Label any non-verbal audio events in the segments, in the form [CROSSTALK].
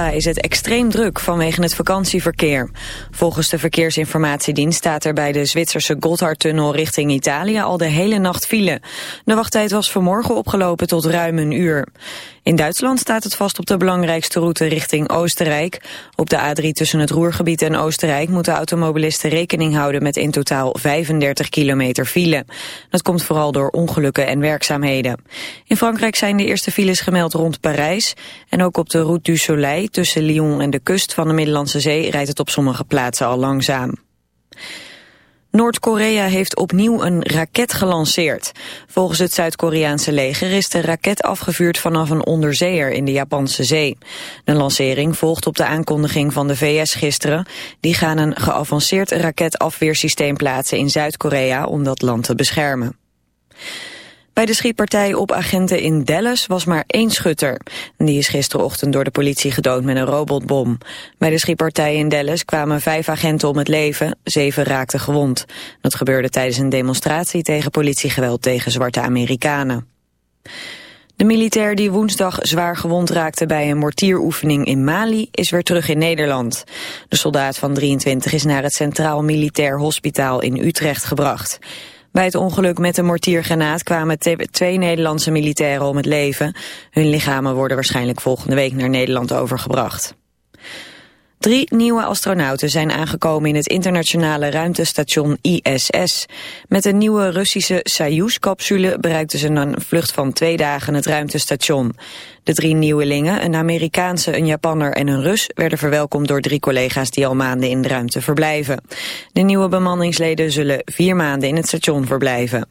Is het extreem druk vanwege het vakantieverkeer. Volgens de Verkeersinformatiedienst staat er bij de Zwitserse Gotthardtunnel richting Italië al de hele nacht file. De wachttijd was vanmorgen opgelopen tot ruim een uur. In Duitsland staat het vast op de belangrijkste route richting Oostenrijk. Op de A3 tussen het Roergebied en Oostenrijk moeten automobilisten rekening houden met in totaal 35 kilometer file. Dat komt vooral door ongelukken en werkzaamheden. In Frankrijk zijn de eerste files gemeld rond Parijs. En ook op de Route du Soleil tussen Lyon en de kust van de Middellandse Zee rijdt het op sommige plaatsen al langzaam. Noord-Korea heeft opnieuw een raket gelanceerd. Volgens het Zuid-Koreaanse leger is de raket afgevuurd vanaf een onderzeeër in de Japanse zee. De lancering volgt op de aankondiging van de VS gisteren. Die gaan een geavanceerd raketafweersysteem plaatsen in Zuid-Korea om dat land te beschermen. Bij de schietpartij op agenten in Dallas was maar één schutter. Die is gisterochtend door de politie gedood met een robotbom. Bij de schietpartij in Dallas kwamen vijf agenten om het leven, zeven raakten gewond. Dat gebeurde tijdens een demonstratie tegen politiegeweld tegen zwarte Amerikanen. De militair die woensdag zwaar gewond raakte bij een mortieroefening in Mali is weer terug in Nederland. De soldaat van 23 is naar het Centraal Militair Hospitaal in Utrecht gebracht. Bij het ongeluk met de mortiergranaat kwamen twee Nederlandse militairen om het leven. Hun lichamen worden waarschijnlijk volgende week naar Nederland overgebracht. Drie nieuwe astronauten zijn aangekomen in het internationale ruimtestation ISS. Met een nieuwe Russische Soyuz-capsule bereikten ze een vlucht van twee dagen het ruimtestation. De drie nieuwelingen, een Amerikaanse, een Japanner en een Rus, werden verwelkomd door drie collega's die al maanden in de ruimte verblijven. De nieuwe bemanningsleden zullen vier maanden in het station verblijven.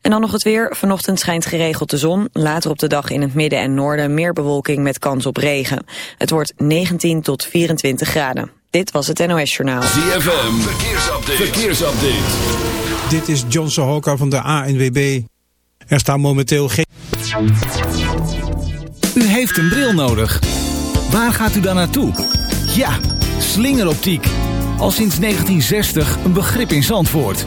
En dan nog het weer. Vanochtend schijnt geregeld de zon. Later op de dag in het midden en noorden meer bewolking met kans op regen. Het wordt 19 tot 24 graden. Dit was het NOS Journaal. ZFM, verkeersupdate. verkeersupdate. Dit is John Sohoka van de ANWB. Er staan momenteel geen... U heeft een bril nodig. Waar gaat u dan naartoe? Ja, slingeroptiek. Al sinds 1960 een begrip in Zandvoort.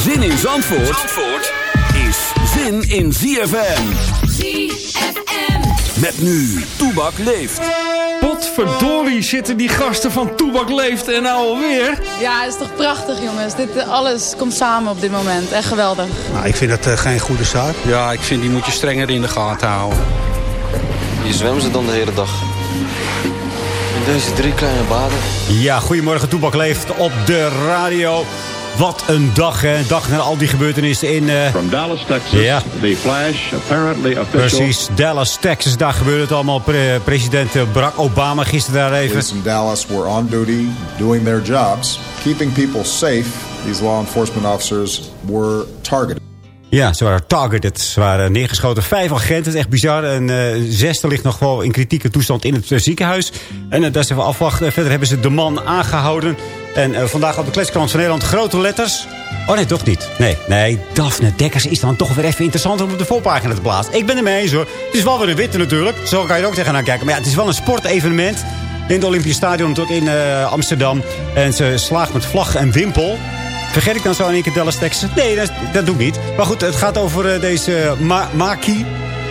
Zin in Zandvoort, Zandvoort is zin in ZFM. ZFM. Met nu, Toebak leeft. Potverdorie zitten die gasten van Toebak leeft en nou alweer. Ja, het is toch prachtig jongens. Dit, eh, alles komt samen op dit moment. Echt geweldig. Nou, ik vind dat uh, geen goede zaak. Ja, ik vind die moet je strenger in de gaten houden. Je zwemmen ze dan de hele dag. In deze drie kleine baden. Ja, goedemorgen Toebak leeft op de radio. Wat een dag, hè. Een dag na al die gebeurtenissen in... Uh... From Dallas, Texas. Ja. The flash, apparently official. Precies, Dallas, Texas. Daar gebeurde het allemaal. Pre president Barack Obama gisteren daar even. Police in Dallas were on duty, doing their jobs. Keeping people safe. These law enforcement officers were targeted. Ja, ze waren targeted. Ze waren neergeschoten. Vijf agenten, het is echt bizar. En uh, zesde ligt nog wel in kritieke toestand in het uh, ziekenhuis. En uh, daar zijn we afwachten. Verder hebben ze de man aangehouden. En vandaag op de kletskrant van Nederland grote letters. Oh nee, toch niet. Nee, nee, Daphne Dekkers is dan toch weer even interessant om op de voorpagina te plaatsen. Ik ben er mee eens hoor. Het is wel weer een witte natuurlijk. Zo kan je er ook tegenaan kijken. Maar ja, het is wel een sportevenement. In het Olympisch Stadion, in eh, Amsterdam. En ze slaagt met vlag en wimpel. Vergeet ik dan zo in één keer Dallas, Texas? Nee, dat, dat doe ik niet. Maar goed, het gaat over eh, deze Ma Maki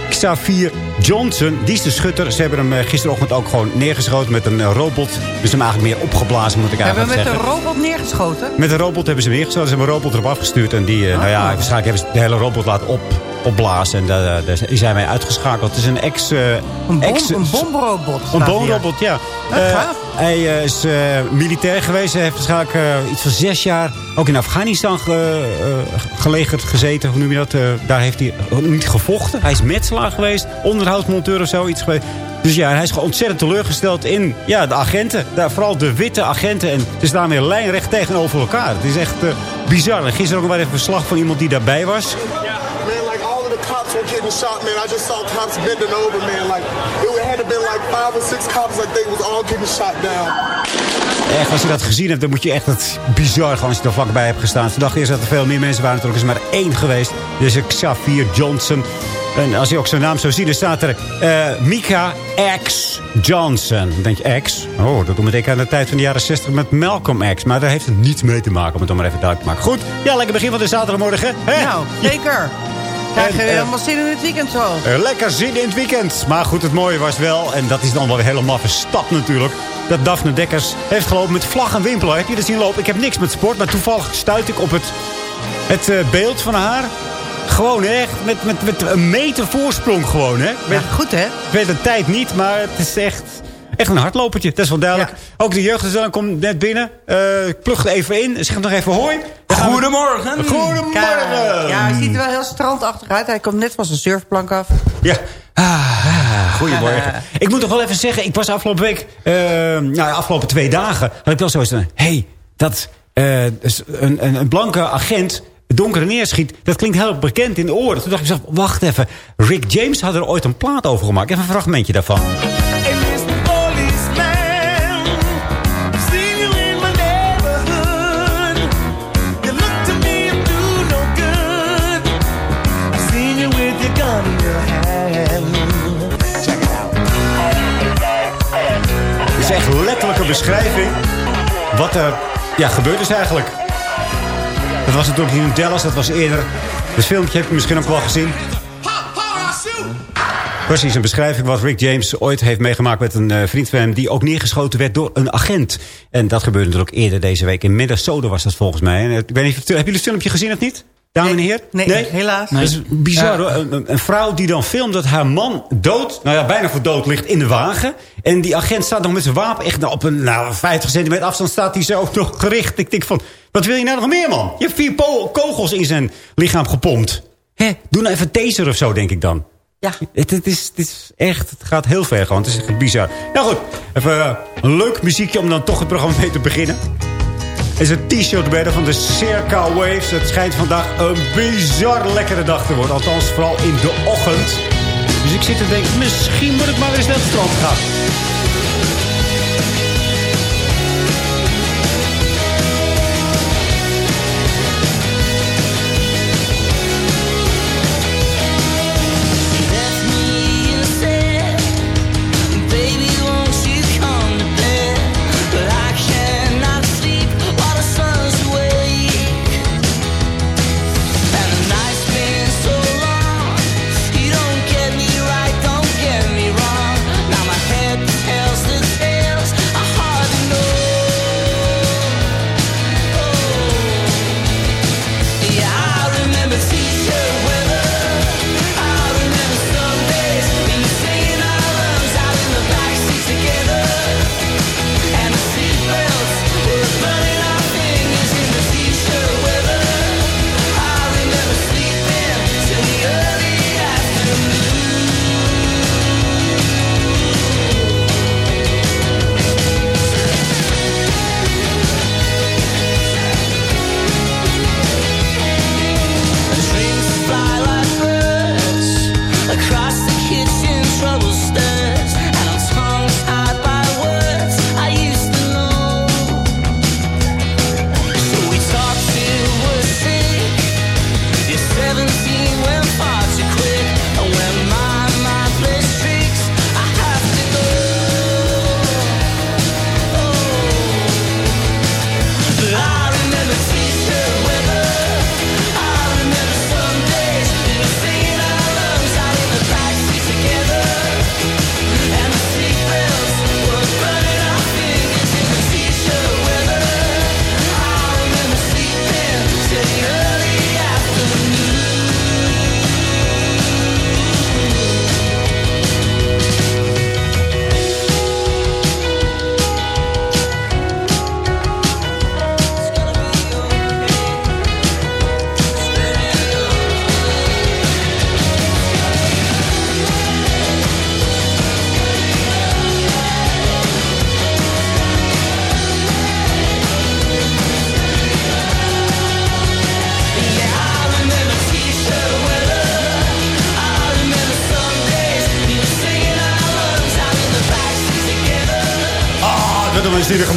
Xavier Johnson. Die is de schutter. Ze hebben hem eh, gisterochtend ook gewoon neergeschoten met een eh, robot. Dus hem eigenlijk meer opgeblazen, moet ik Hebben eigenlijk we met zeggen. een robot neergeschoten? Met een robot hebben ze hem neergeschoten. Ze hebben een robot erop afgestuurd. En die, eh, nou ja, waarschijnlijk hebben ze de hele robot laten op, opblazen. En daar, daar zijn wij uitgeschakeld. Het is een ex... eh, Een, bom, ex een bomrobot. een boomrobot, ja. Gaaf. hij is eh, militair geweest. Hij heeft waarschijnlijk iets van zes jaar ook in Afghanistan ge, gelegerd, gezeten. Hoe noem je dat? Daar heeft hij niet gevochten. Hij is metselaar geweest, onderhoudsmonteur of zoiets geweest. Dus ja, hij is gewoon ontzettend teleurgesteld in ja, de agenten. Daar, vooral de witte agenten. En ze staan weer lijnrecht tegenover elkaar. Het is echt bizar. En gisteren ook maar even verslag van iemand die daarbij was. Getting shot, man. I just saw cops bending over, man. Like it had to been like five or six cops, like they was all getting shot down. Echt, als je dat gezien hebt, dan moet je echt het bizar gewoon als je er vlakbij hebt gestaan. Ze dachten eerst dat er veel meer mensen waren. Natuurlijk is er maar één geweest. Dus Xavier Johnson. En als je ook zijn naam zo ziet, dan staat er eh, Mika X Johnson. Dan denk je X? Oh, dat doet me denken aan de tijd van de jaren 60 met Malcolm X. Maar daar heeft het niets mee te maken, om het dan maar even duidelijk te maken. Goed, ja, lekker begin van de zaterdagmorgen. Hè? Nou, zeker. Krijg je helemaal zin in het weekend zo. Lekker zin in het weekend. Maar goed, het mooie was wel, en dat is dan wel helemaal stap natuurlijk... dat Daphne Dekkers heeft gelopen met vlag en wimpel. Heb je dat zien lopen? Ik heb niks met sport, maar toevallig stuit ik op het, het eh, beeld van haar. Gewoon echt, met, met, met een meter voorsprong gewoon, hè? Weet- goed, hè? Ik weet de tijd niet, maar het is echt... Echt een hardlopertje, dat is wel duidelijk. Ook de jeugdgezellig komt net binnen. eh plucht even in. Zeg nog even hoi. We- Goedemorgen. Goedemorgen. Ja, hij ziet er wel heel strandachtig uit. Hij komt net van zijn surfplank af. Ja. Ah, goedemorgen. [LAUGHS] Ik moet toch wel even zeggen, ik was afgelopen week... eh, nou, de afgelopen twee dagen... had ik wel zoiets van... Hé, hey, dat eh, is een, een, een blanke agent donker neerschiet... dat klinkt heel bekend in de oren. Toen dacht ik zelf, wacht even. Rick James had er ooit een plaat over gemaakt. Even een fragmentje daarvan. Beschrijving... wat er ja, gebeurd is eigenlijk. Dat was natuurlijk in Dallas, dat was eerder... Het filmpje heb je misschien ook wel gezien. Precies, een beschrijving wat Rick James ooit heeft meegemaakt met een eh, vriend van hem... die ook neergeschoten werd door een agent. En dat gebeurde natuurlijk eerder deze week. In Minnesota was dat volgens mij. En, eh, ik weet niet, hebben jullie het filmpje gezien of niet? Dames en heren? Nee, helaas. Dat is bizar hoor. Een, vrouw die dan filmt dat haar man dood, nou ja, bijna voor dood ligt in de wagen. En die agent staat nog met zijn wapen echt op een nou, 50 centimeter afstand staat hij zo nog gericht. Ik denk van, wat wil je nou nog meer man? Je hebt vier po- kogels in zijn lichaam gepompt. Hè, doe nou even taser of zo, denk ik dan. Ja. Het, het, is, het is echt, het gaat heel ver gewoon. Het is echt bizar. Nou goed, even een leuk muziekje om dan toch het programma mee te beginnen. Is een t-shirt bij van de Circa Waves. Het schijnt vandaag een bizar lekkere dag te worden. Althans, vooral in de ochtend. Dus ik zit te denken, misschien moet ik maar eens naar het strand gaan.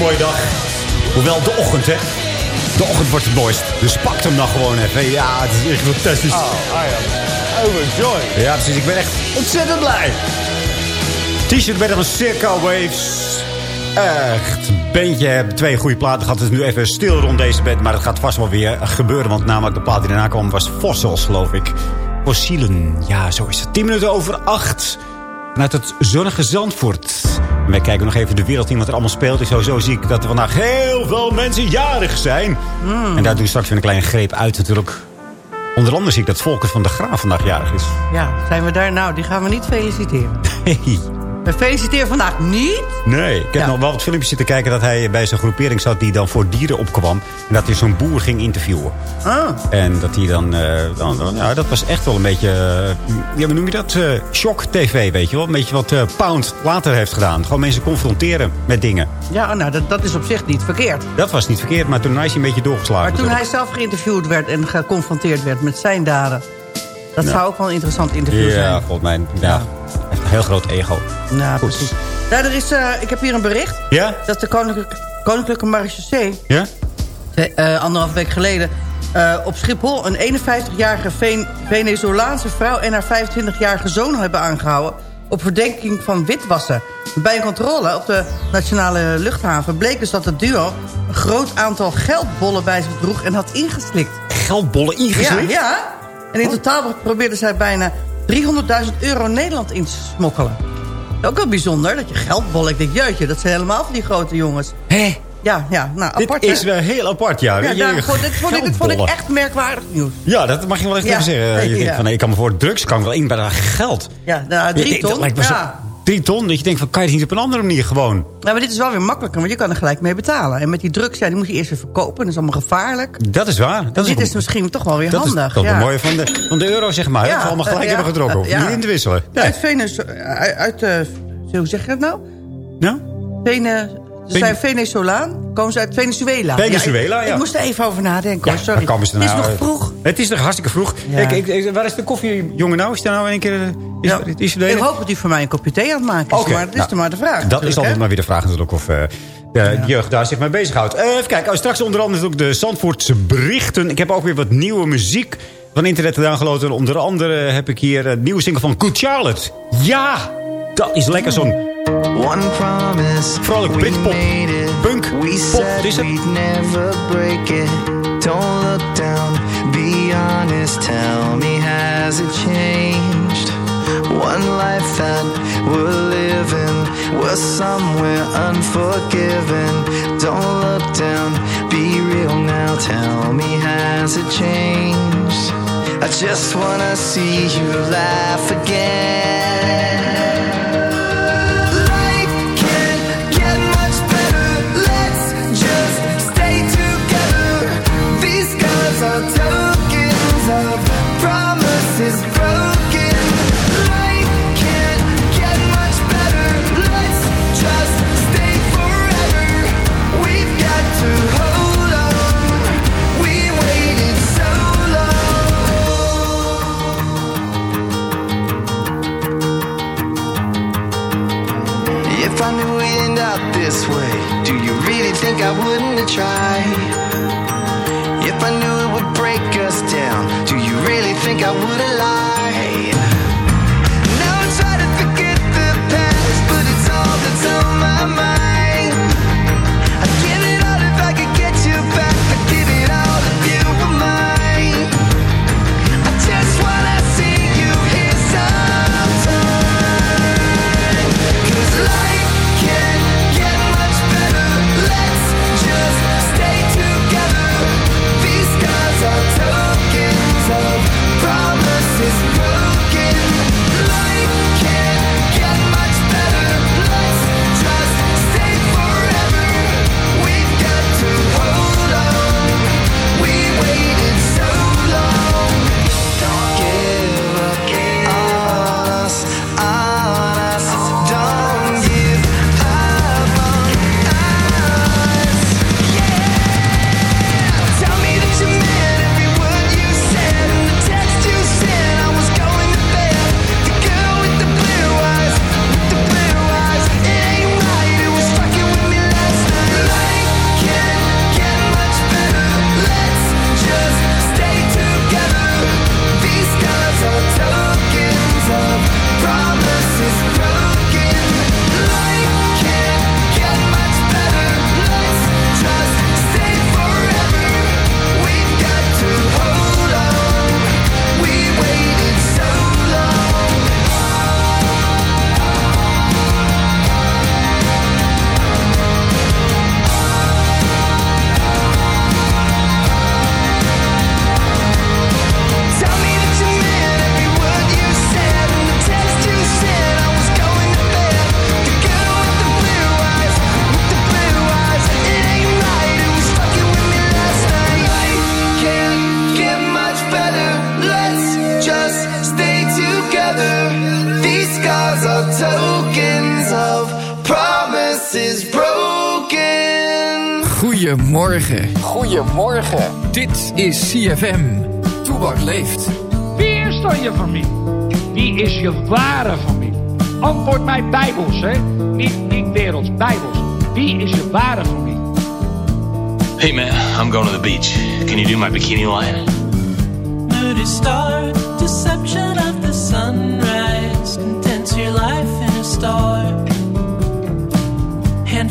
Mooie dag. Hoewel de ochtend, hè. De ochtend wordt het mooist. Dus pak hem dan gewoon even. Ja, het is echt fantastisch. Oh, I am overjoyed. Ja, precies. Ik ben echt ontzettend blij. T-shirt met een Circle Waves. Echt. Bandje hebben twee goede platen gehad. Het is nu even stil rond deze band. Maar het gaat vast wel weer gebeuren. Want namelijk de plaat die daarna kwam was Fossils, geloof ik. Fossielen. Ja, zo is het. 10 minuten over 8. Vanuit het zonnige Zandvoort. Wij kijken nog even de wereld in wat er allemaal speelt. En sowieso zie ik dat er vandaag heel veel mensen jarig zijn. En daar doe ik straks weer een kleine greep uit natuurlijk. Onder andere zie ik dat Volker van de Graaf vandaag jarig is. Ja, zijn we daar? Nou, die gaan we niet feliciteren. [LAUGHS] We feliciteren vandaag niet. Nee, ik heb Ja. nog wel wat filmpjes zitten kijken... dat hij bij zijn groepering zat die dan voor dieren opkwam. En dat hij zo'n boer ging interviewen. Ah, En dat hij dan... eh, dan, dan- ja, dat was echt wel een beetje... eh, ja, hoe noem je dat? Eh, shock TV, weet je wel. Een beetje wat Pound later heeft gedaan. Gewoon mensen confronteren met dingen. ja, nou, dat, dat is op zich niet verkeerd. Dat was niet verkeerd, maar toen is hij een beetje doorgeslagen. Maar toen hij zelf geïnterviewd werd en geconfronteerd werd met zijn daden... dat Ja. zou ook wel een interessant interview Ja, zijn. volgens mij... Ja, heel groot ego. Nou, Goed. precies. Nou, er is, eh, ik heb hier een bericht. Ja? Dat de Koninklijke, Koninklijke Marechaussee... Ja? eh anderhalf week geleden... eh, op Schiphol een 51-jarige Ven- Venezolaanse vrouw... en haar 25-jarige zoon hebben aangehouden... op verdenking van witwassen. Bij een controle op de nationale luchthaven... bleek dus dat het duo een groot aantal geldbollen bij zich droeg... en had ingeslikt. Geldbollen Ja, ingeslikt? ja. En in totaal probeerden zij bijna 300.000 euro Nederland in te smokkelen. Ook wel bijzonder, dat je geldbollen... Ik denk, jeutje, dat zijn helemaal van die grote jongens. Hé? Ja, ja, nou, Dit apart, is hè? wel heel apart, ja. Ja, daar, dit, vond ik, dit vond ik echt merkwaardig nieuws. Ja, dat mag je wel echt Ja. even zeggen. [LAUGHS] Je Ja. denkt van, nee, ik kan me voor drugs kan ik wel in, maar geld. Ja, nou, drie Dat ton. lijkt me zo- Ja. Drie ton? Dat je denkt van, kan je het niet op een andere manier gewoon? Nou, maar dit is wel weer makkelijker, want je kan er gelijk mee betalen. En met die drugs, ja, die moet je eerst weer verkopen. Dat is allemaal gevaarlijk. Dat is waar. Dat dit is, is misschien toch wel weer dat handig. is toch ja. wel mooi van de, van de euro, zeg maar. Ja, dat we allemaal gelijk ja, hebben getrokken. Je ja. niet in te wisselen. Nee. Uit Venez... Uit, uit eh, hoe zeg je dat nou? Ja? Ze zijn Venezolaan. Komen ze uit Venezuela. Venezuela, ik, ja. ik moest er even over nadenken. hoor. Sorry. Komen ze Het is nou, nog eh, vroeg. Het is nog hartstikke vroeg. Ja. Ik, ik, ik- waar is de koffiejongen nou? Is daar nou in een keer... eh, Is, Ja. is, is Ik hoop dat u voor mij een kopje thee aan het maken is. Maar dat is nou, dan maar de vraag. Dat is altijd hè? maar weer de vraag natuurlijk of eh, de jeugd daar zich mee bezighoudt. Eh even kijken, oh, straks onder andere ook de Zandvoortse berichten. Ik heb ook weer wat nieuwe muziek van internet gedaan geloten. Onder andere heb ik hier een nieuwe single van Good Charlotte. Ja, dat is lekker zo'n One promise vrolijk Britpop, punk, we pop. is het? we'd never break it. Don't look down, be honest. Tell me, has it changed? One life that we're living was somewhere unforgiving. Don't look down, be real now. Tell me, has it changed? I just wanna see you laugh again. I knew we'd end up this way, do you really think I wouldn't have tried? If I knew it would break us down, do you really think I would have lied? Goedemorgen. Goedemorgen. Dit is CFM. Toebak leeft. Wie is dan je familie? Wie is je ware familie? Antwoord mij bijbels, hè? Niet, niet werelds, bijbels. Wie is je ware familie? Hey man, I'm going to the beach. Can you do my bikini line? Moody star, deception. Life in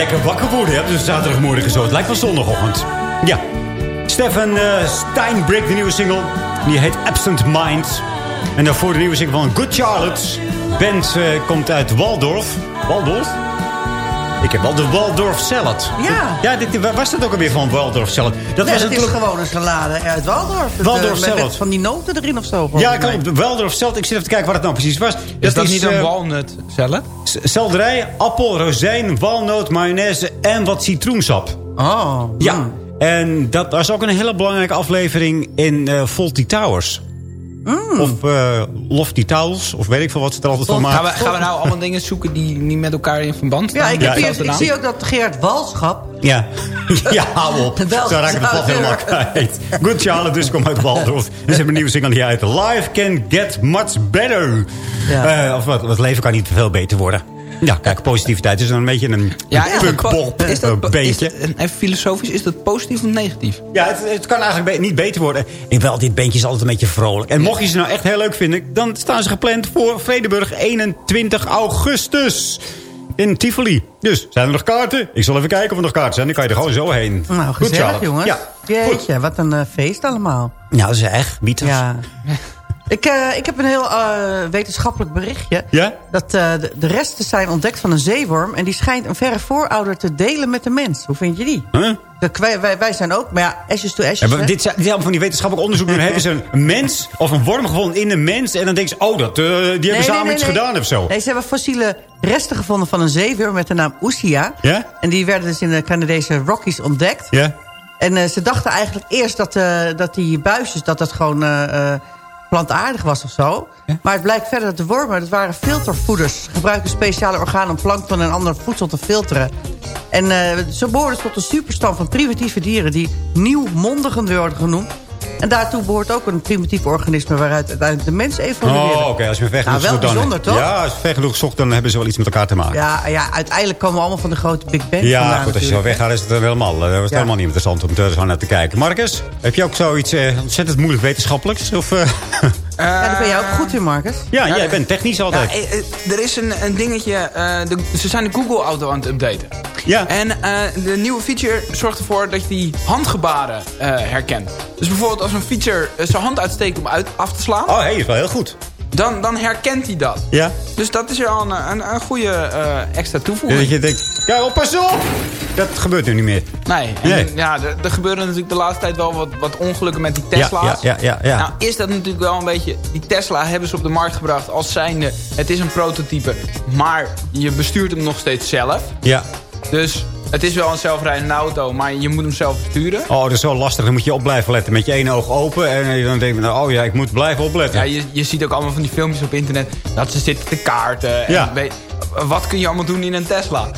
lekker wakker worden. hè? Dus zaterdagmorgen zo. Het lijkt wel zondagochtend. Ja. Stefan eh, Steinbrick, de nieuwe single. Die heet Absent Mind. En daarvoor de nieuwe single van Good Charlotte. Band eh, komt uit Waldorf. Waldorf? Ik heb wel de Waldorf Salad. Ja. Ja, dit, waar was dat ook alweer van Waldorf Salad? Dat, was is natuurlijk- gewoon een salade uit Waldorf. Het, Waldorf eh, met- salad. met van die noten erin of zo. Ja, volgens mij. klopt. Waldorf Salad. Ik zit even te kijken wat het nou precies was. Is dat, niet een eh, walnut salad? Selderij, appel, rozijn, walnoot, mayonaise en wat citroensap. Oh. Ja. En dat was ook een hele belangrijke aflevering in eh Faulty Towers. Mm. Of eh, Lofty Towels. Of weet ik veel wat ze er altijd van Gaan maken. we, gaan we nou allemaal dingen zoeken die niet met elkaar in verband staan? Ja, ik, heb hier, Dezelfde ik naam? zie ook dat Gerard Walschap... Ja, [LAUGHS] ja hou op. Wel Zo raak ik het pad helemaal kwijt. Good Charlotte dus komt uit Waldorf. En ze hebben een nieuwe single die uit. Life can get much better. Ja. Eh, of wat, wat leven kan niet veel beter worden. Ja, kijk, positiviteit is dan een beetje een, Ja, punkpop is dat, eh, po- is beetje. dat- en even filosofisch, is dat positief of negatief? Ja, het, het kan eigenlijk be- niet beter worden. En wel, dit bandje is altijd een beetje vrolijk. En mocht je ze nou echt heel leuk vinden... dan staan ze gepland voor Vredeburg 21 augustus. In Tivoli. Dus, zijn er nog kaarten? Ik zal even kijken of er nog kaarten zijn. Dan kan je er gewoon zo heen. Nou, Goed, gezellig Charlotte. jongens. Ja. Jeetje, wat een eh, feest allemaal. Nou, zeg. Beatles. Ja. [LAUGHS] Ik, eh, ik heb een heel eh, wetenschappelijk berichtje. Ja? Dat eh, de, de resten zijn ontdekt van een zeeworm... en die schijnt een verre voorouder te delen met de mens. Hoe vind je die? Huh? Wij, zijn ook, maar ja, ashes to ashes. dit zijn, dit zijn van die wetenschappelijk onderzoek. Dan hebben ze een mens of een worm gevonden in een mens. En dan denken ze, oh, dat, die hebben Nee, samen nee, iets gedaan of zo. Nee, ze hebben fossiele resten gevonden van een zeeworm met de naam Usia. Ja? En die werden dus in de Canadese Rockies ontdekt. Ja? En ze dachten eigenlijk eerst dat, dat die buisjes... dat dat gewoon plantaardig was of zo. Maar het blijkt verder dat de wormen... dat waren filtervoeders. Ze gebruiken speciale organen om plankton en ander voedsel te filteren. En eh, ze behoren dus tot een superstam van primitieve dieren... die nieuwmondigen worden genoemd. En daartoe behoort ook een primitief organisme... waaruit uiteindelijk de mens evolueerde. Oh, oké. Als je ver genoeg Nou, wel zoekt, dan... bijzonder, toch? Ja, als je ver genoeg zoekt, dan hebben ze wel iets met elkaar te maken. Ja, ja, uiteindelijk komen we allemaal van de grote Big Bang Ja, vandaan goed, als je zo weggaat is het dan helemaal, eh, was Ja. helemaal niet interessant om er zo naar te kijken. Marcus, heb je ook zoiets eh, ontzettend moeilijk wetenschappelijks? Of, [LAUGHS] eh, Ja, daar ben jij ook goed in, Marcus. ja, jij bent technisch altijd. Ja, eh, eh, er is een, een dingetje, eh, de, ze zijn de Google-auto aan het updaten. Ja. En de nieuwe feature zorgt ervoor dat je die handgebaren herkent. Dus bijvoorbeeld als een feature zijn hand uitsteekt om uit, af te slaan... Oh, hé, is wel heel goed. Dan, dan herkent hij dat. Ja? Dus dat is wel een, een, een goede eh, extra toevoeging. Dat je denkt, kijk op, pas op! Dat gebeurt nu niet meer. Nee, en ja, er, er gebeuren natuurlijk de laatste tijd wel wat, wat ongelukken met die Tesla's. Ja, ja, ja, ja. Nou is dat natuurlijk wel een beetje... Die Tesla hebben ze op de markt gebracht als zijnde... Het is een prototype, maar je bestuurt hem nog steeds zelf. Ja. Dus het is wel een zelfrijdende auto, maar je moet hem zelf besturen. Oh, dat is zo lastig. Dan moet je op blijven letten. Met je ene oog open. En dan denk je, nou, oh ja, ik moet blijven opletten. Ja, je, je ziet ook allemaal van die filmpjes op internet... dat ze zitten te kaarten. En Ja. weet- wat kun je allemaal doen in een Tesla?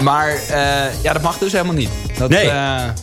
Maar eh, ja, dat mag dus helemaal niet. Dat, Nee. eh,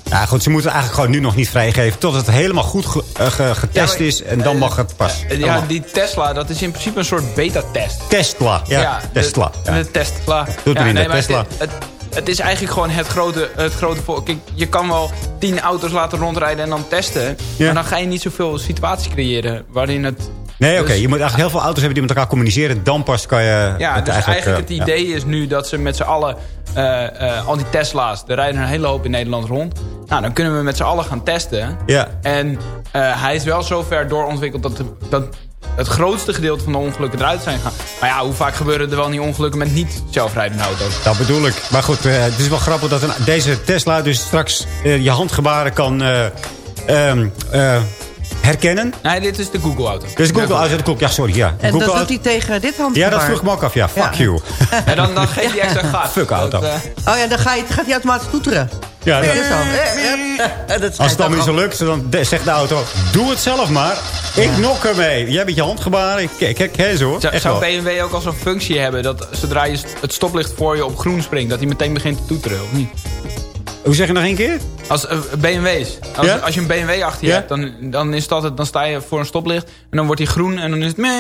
Ja, goed, ze moeten eigenlijk gewoon nu nog niet vrijgeven... tot het helemaal goed ge- eh, ge- getest Ja, maar- is. En dan mag het pas. Eh, Ja, mag. die Tesla, dat is in principe een soort beta-test. Tesla. Ja, Tesla. De, Ja. de Tesla. Doet ja, erin, de maar Tesla. Het, het, het is eigenlijk gewoon het grote, het grote voor. Kijk, je kan wel tien auto's laten rondrijden en dan testen. Ja. Maar dan ga je niet zoveel situaties creëren waarin het... Nee, oké. dus- je moet eigenlijk heel veel auto's hebben die met elkaar communiceren. Dan pas kan je Ja, het dus eigenlijk, eh, het ja. idee is nu dat ze met z'n allen... eh, eh, al die Tesla's, er rijden een hele hoop in Nederland rond. Nou, dan kunnen we met z'n allen gaan testen. Ja. En hij is wel zo ver doorontwikkeld dat, de- dat het grootste gedeelte van de ongelukken eruit zijn gegaan. Maar ja, hoe vaak gebeuren er wel niet ongelukken met niet zelfrijdende auto's? Dat bedoel ik. Maar goed, eh, het is wel grappig dat een, deze Tesla dus straks eh, je handgebaren kan eh, ehm, eh, herkennen. Nee, dit is de Google-auto. Dus Google auto, dat klopt. Ja, sorry. Ja, En Google dat auto- doet hij tegen dit handgebaar. Ja, dat vroeg me ook af. Ja, fuck [LAUGHS] Ja. you. En dan, dan geeft hij extra [LAUGHS] gas. Fuck auto. Dat, Oh ja, dan ga je, gaat hij automatisch toeteren. Ja, dat- is [LAUGHS] dat Als het dan niet zo lukt, dan zegt de auto... Doe het zelf maar. Ik nok ermee. Jij met je handgebaren. Ik kijk, kijk, hè, zo. Zou, zou. BMW ook al zo'n functie hebben dat zodra je het stoplicht voor je op groen springt, dat hij meteen begint te toeteren, of niet? Hoe zeg je nog één keer? Als eh, BMW's. Als, Ja? als je een BMW achter je Ja? hebt, dan, dan, is dat het, dan sta je voor een stoplicht en dan wordt hij groen en dan is het meh.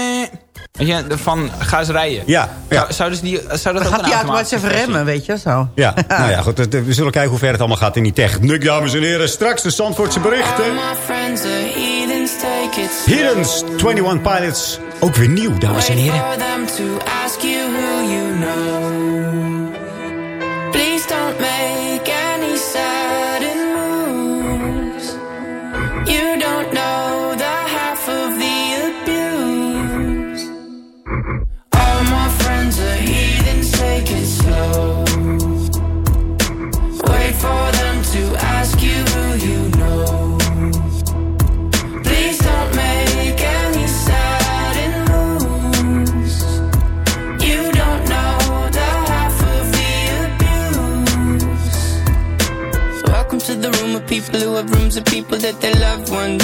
Weet je, van ga eens rijden. Ja, ja. Zou, zouden ze die, zou dat Dan ook gaat hij automatisch even remmen, weet je, zo. Ja, [LAUGHS] nou ja, goed. We zullen kijken hoe ver het allemaal gaat in die techniek, dames en heren. Straks de Zandvoortse berichten. heathens, take it slow. Hiddens, 21 Pilots. Ook weer nieuw, dames en Wait heren.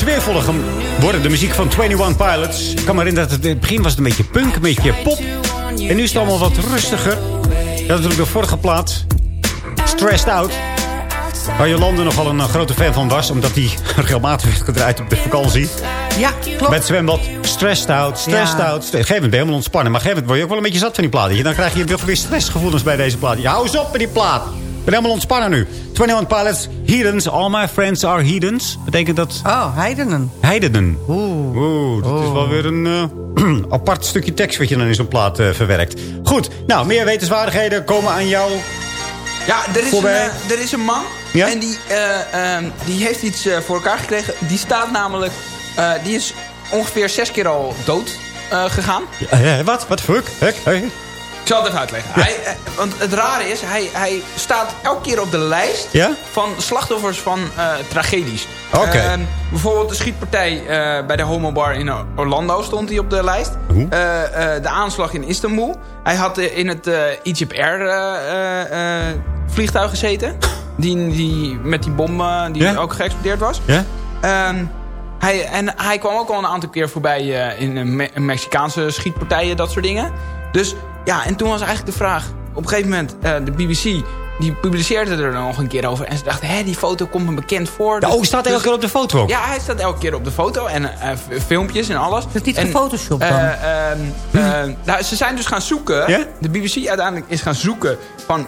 Sfeervoller geworden. De muziek van 21 Pilots. Ik kan me herinneren dat het in het begin was het een beetje punk, een beetje pop. En nu is het allemaal wat rustiger. Dat is natuurlijk de vorige plaat. Stressed Out. Waar Jolande nogal een eh, grote fan van was. Omdat hij [LAUGHS] regelmatig werd gedraaid op de vakantie. Ja, klopt. Met het zwembad. Stressed out, stressed Ja. out. Op een gegeven moment ben je helemaal ontspannen. Maar op een gegeven moment word je ook wel een beetje zat van die plaat. Dan krijg je weer weer stressgevoelens bij deze plaat. Hou eens op met die plaat. Ik ben helemaal ontspannen nu. 21 Pilots, Heathens. All my friends are heathens. Betekent dat... Oh, heidenen. Heidenen. Oeh. Oeh, dat is wel weer een eh, [CLEARS THROAT] apart stukje tekst wat je dan in zo'n plaat eh, verwerkt. Goed, nou, meer wetenswaardigheden komen aan jou. Ja, er is, een, eh, er is een man. Ja? En die, eh, ehm, die heeft iets eh, voor elkaar gekregen. Die staat namelijk... eh, die is ongeveer zes keer al dood eh, gegaan. Eh, wat? Wat fuck? Hek? Ik zal het even uitleggen. Hij, eh, want het rare is, hij, hij staat elke keer op de lijst Ja? van slachtoffers van eh, tragedies. Oké. Ehm, bijvoorbeeld de schietpartij eh, bij de homobar in Orlando stond hij op de lijst. De aanslag in Istanbul. Hij had in het Egypt Air vliegtuig gezeten. Die, die, met die bom die Ja? ook geëxplodeerd was. Ja? Ehm, hij, en hij kwam ook al een aantal keer voorbij in Me- Mexicaanse schietpartijen, dat soort dingen. Dus ja, en toen was eigenlijk de vraag... Op een gegeven moment, eh, de BBC, die publiceerde er nog een keer over. En ze dachten, hé, die foto komt me bekend voor. Ja, oh, staat elke keer op de foto ook? Ja, hij staat elke keer op de foto. En eh, f- filmpjes en alles. Is het niet gefotoshopt dan? eh, ehm, eh, nou, ze zijn dus gaan zoeken. De BBC uiteindelijk is gaan zoeken van...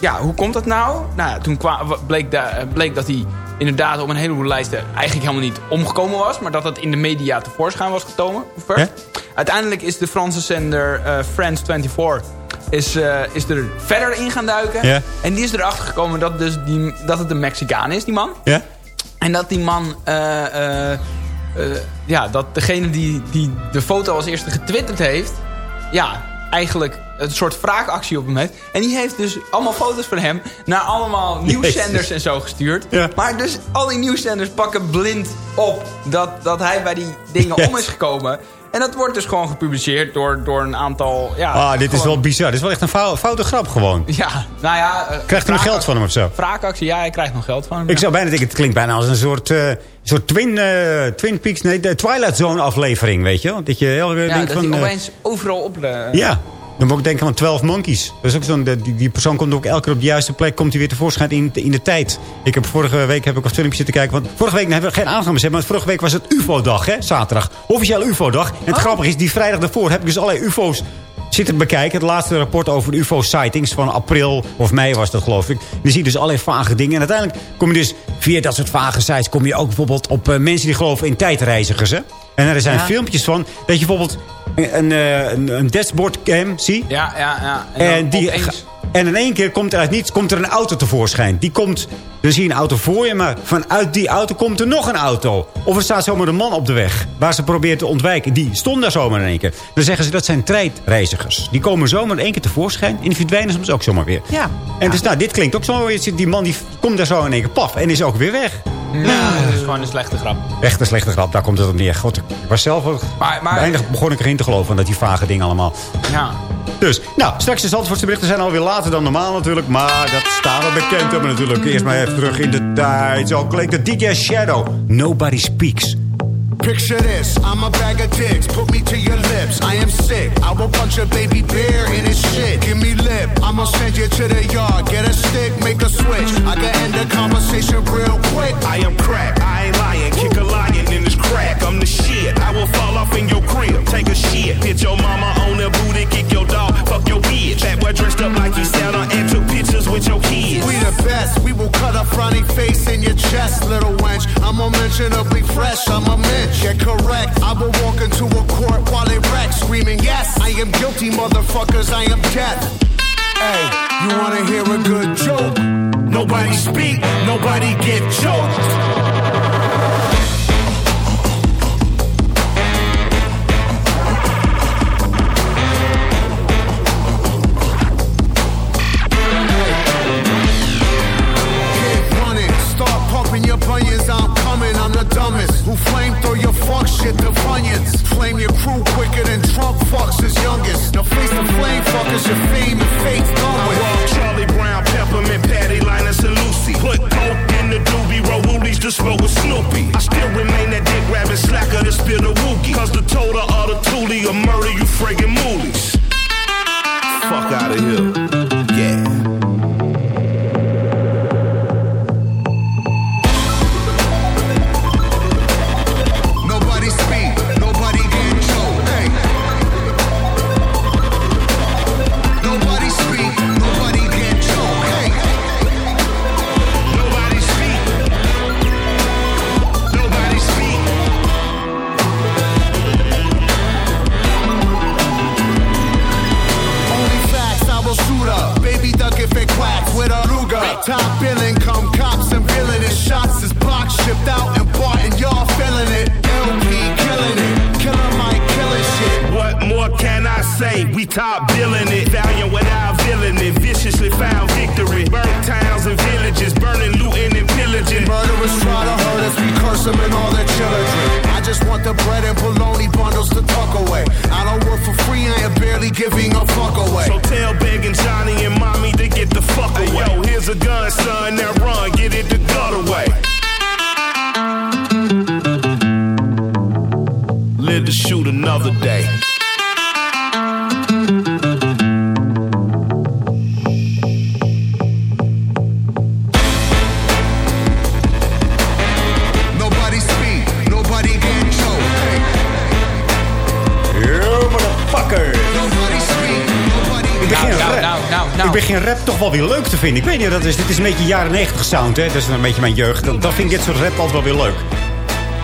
Ja, hoe komt dat nou? Nou, ja, toen bleek, da- eh, bleek dat hij inderdaad op een heleboel lijsten eigenlijk helemaal niet omgekomen was. Maar dat het in de media tevoorschijn was gekomen. Uiteindelijk is de Franse zender eh France 24 is, eh, is er verder in gaan duiken. En die is erachter gekomen dat, dus die, dat het een Mexicaan is, die man. Ja? En dat die man... eh, ja, dat degene die, die de foto als eerste getwitterd heeft... Ja, eigenlijk een soort wraakactie op hem heeft. En die heeft dus allemaal foto's van hem... naar allemaal [LAUGHS] nieuwszenders en zo gestuurd. Ja. Maar dus al die nieuwszenders pakken blind op... dat, dat hij bij die dingen [LAUGHS] om is gekomen... En dat wordt dus gewoon gepubliceerd door, door een aantal... Ja, Ah, dit is wel bizar. Dit is wel echt een fou- foute grap gewoon. [LAUGHS] Ja, nou ja... eh, Krijgt hij nog geld van hem of zo? Wraakactie, ja, hij krijgt nog geld van hem. Ik ja. zou bijna denken, het klinkt bijna als een soort, eh, soort twin, eh, twin Peaks... Nee, de Twilight Zone aflevering, weet je wel? Dat je heel Ja, denkt dat van... eh, opeens overal op... de- ja, dan moet ik denken van 12 Monkeys. Dat is ook zo'n, die, die persoon komt ook elke keer op de juiste plek... komt hij weer tevoorschijn in, in de tijd. Ik heb vorige week heb ik een filmpje zitten kijken... want vorige week hebben we geen aangenomen... maar vorige week was het UFO-dag, hè, zaterdag. Officieel UFO-dag. En het grappige is, die vrijdag daarvoor heb ik dus allerlei UFO's zitten bekijken. Het laatste rapport over de UFO-sightings van april of mei was dat, geloof ik. Dan zie je dus allerlei vage dingen. En uiteindelijk kom je dus via dat soort vage sites... kom je ook bijvoorbeeld op eh, mensen die geloven in tijdreizigers, hè. En er zijn Ja. filmpjes van dat je bijvoorbeeld een, een, eh, een, dashboardcam ziet. Ja, ja, ja. En, die, opeens- en in één keer komt er uit niets komt er een auto tevoorschijn. Die komt, dan zie je een auto voor je, maar vanuit die auto komt er nog een auto. Of er staat zomaar een man op de weg waar ze probeert te ontwijken. Die stond daar zomaar in één keer. Dan zeggen ze dat zijn tijdreizigers. Die komen zomaar in één keer tevoorschijn en die verdwijnen soms ook zomaar weer. Ja. En dus nou, dit klinkt ook zo. Die man die komt daar zo in één keer paf en is ook weer weg. Ja, dat is gewoon een slechte grap. Echt een slechte grap, daar komt het op neer. God, ik was zelf ook... Maar- maar- Weinig begon ik erin te geloven, dat die vage dingen allemaal. Ja. Dus, nou, straks de Zandvoortse berichten zijn alweer later dan normaal natuurlijk. Maar dat staan we bekend hebben natuurlijk. Eerst maar even terug in de tijd. Zo klinkt de DJ Shadow. Nobody Speaks. Picture this, I'm a bag of dicks, put me to your lips. I am sick, I will punch a baby bear in his shit. Give me lip, I'ma send you to the yard. Get a stick, make a switch. I can end the conversation real quick. I am crack, I ain't lying. Kick a his I'm the shit. I will fall off in your crib. Take a shit. Hit your mama on the booty. Kick your dog. Fuck your bitch. That boy dressed up like he sat on and took pictures with your kids. We the best, we will cut a frowny face in your chest, little wench. I'm unmentionably fresh, I'm a mensch. Get correct, I will walk into a court while it wrecks, screaming, Yes, I am guilty, motherfuckers, I am death. Hey, you wanna hear a good joke? Nobody speak. Nobody get choked. shit to Funyuns. Flame your crew quicker than Trump fucks his youngest. Now face the flame fuckers, your fame and fate's done with. Charlie Brown, Peppermint, Patty, Linus, and Lucy. Put coke in the doobie, roll woolies to smoke with Snoopy. I still remain that dick rabbit slacker to spill the wookie. Cause the total of the Thule will murder you friggin' moolies. Fuck out of here. Yeah. Say? We top billing it. Valiant without villain it. Viciously found victory. Burnt towns and villages. Burning, looting, and pillaging. Murderers try to hurt us, we curse them and all their children. I just want the bread and bologna bundles to tuck away. I don't work for free, I am barely giving a fuck away. So tell begging Johnny and mommy to get the fuck away. Yo, here's a gun, son. Now run, get it the gut away. Live to shoot another day. Nou, ik begin rap toch wel weer leuk te vinden. Ik weet niet, dat is, dit is een beetje jaren 90 sound, hè. Dat is een beetje mijn jeugd. Dan, dan vind ik dit soort rap altijd wel weer leuk.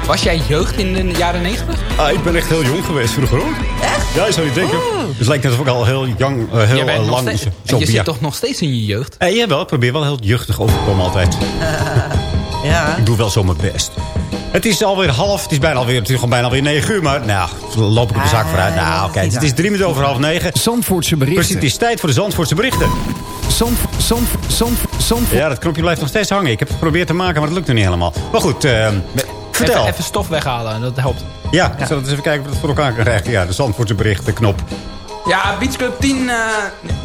Was jij jeugd in de jaren 90? Ah, ik ben echt heel jong geweest vroeger, hoor. Echt? Ja, je zou je denken. Dus het lijkt net of ik al heel, jong, eh, heel Jij bent nog lang... steeds- zo- je ja. zit toch nog steeds in je jeugd? Eh, jawel, ik probeer wel heel juchtig over te komen altijd. [LAUGHS] Ja. Ik doe wel zo mijn best. Het is alweer half, het is bijna alweer, het is gewoon bijna alweer negen uur. Maar nou, loop ik op de zaak vooruit. Nou, oké, het is drie minuten over half negen. Zandvoortse Precies, berichten. het is tijd voor de Zandvoortse berichten. Zandv Zandv Zandv Zandvoort. Ja, dat knopje blijft nog steeds hangen. Ik heb het geprobeerd te maken, maar dat lukt nog niet helemaal. Maar goed, eh, vertel. Even, even stof weghalen, dat helpt. Ja, ik zal het eens even kijken of we het voor elkaar kan krijgen. Ja, de Zandvoortse berichten knop. Ja, Beach Club 10 eh,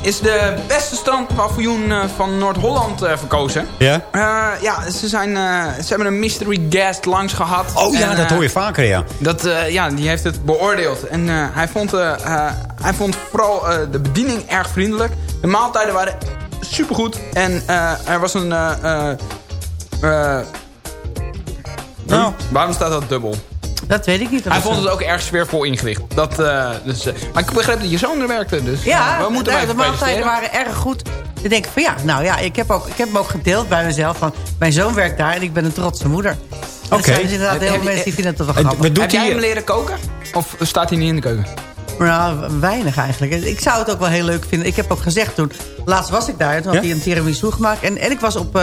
is de beste strandpaviljoen eh, van Noord-Holland eh, verkozen. Ja? Eh, ja, ze, zijn, ze hebben een mystery guest langs gehad. Oh ja, dat hoor je vaker, ja. Dat, ja, die heeft het beoordeeld. En hij, vond, hij vond vooral de bediening erg vriendelijk. De maaltijden waren supergoed. En er was een... Nou. Waarom staat dat dubbel? Dat weet ik niet. Hij vond het ook erg sfeervol ingericht. Dat, eh, dus, eh, maar ik begreep dat je zoon er werkte. Dus Ja, eh, we moeten de, hem de maaltijden waren erg goed. Ik denk van ja, nou ja, ik heb, ook, ik heb hem ook gedeeld bij mezelf. Van, mijn zoon werkt daar en ik ben een trotse moeder. Oké. Er zijn dus inderdaad heel veel mensen die vinden het toch wel grappig. wat doet Heb jij hij? hem leren koken? Of staat hij niet in de keuken? Nou, weinig eigenlijk. Ik zou het ook wel heel leuk vinden. Ik heb ook gezegd toen, laatst was ik daar. en Toen Ja? had hij een tiramisu gemaakt. En, en ik was op... eh,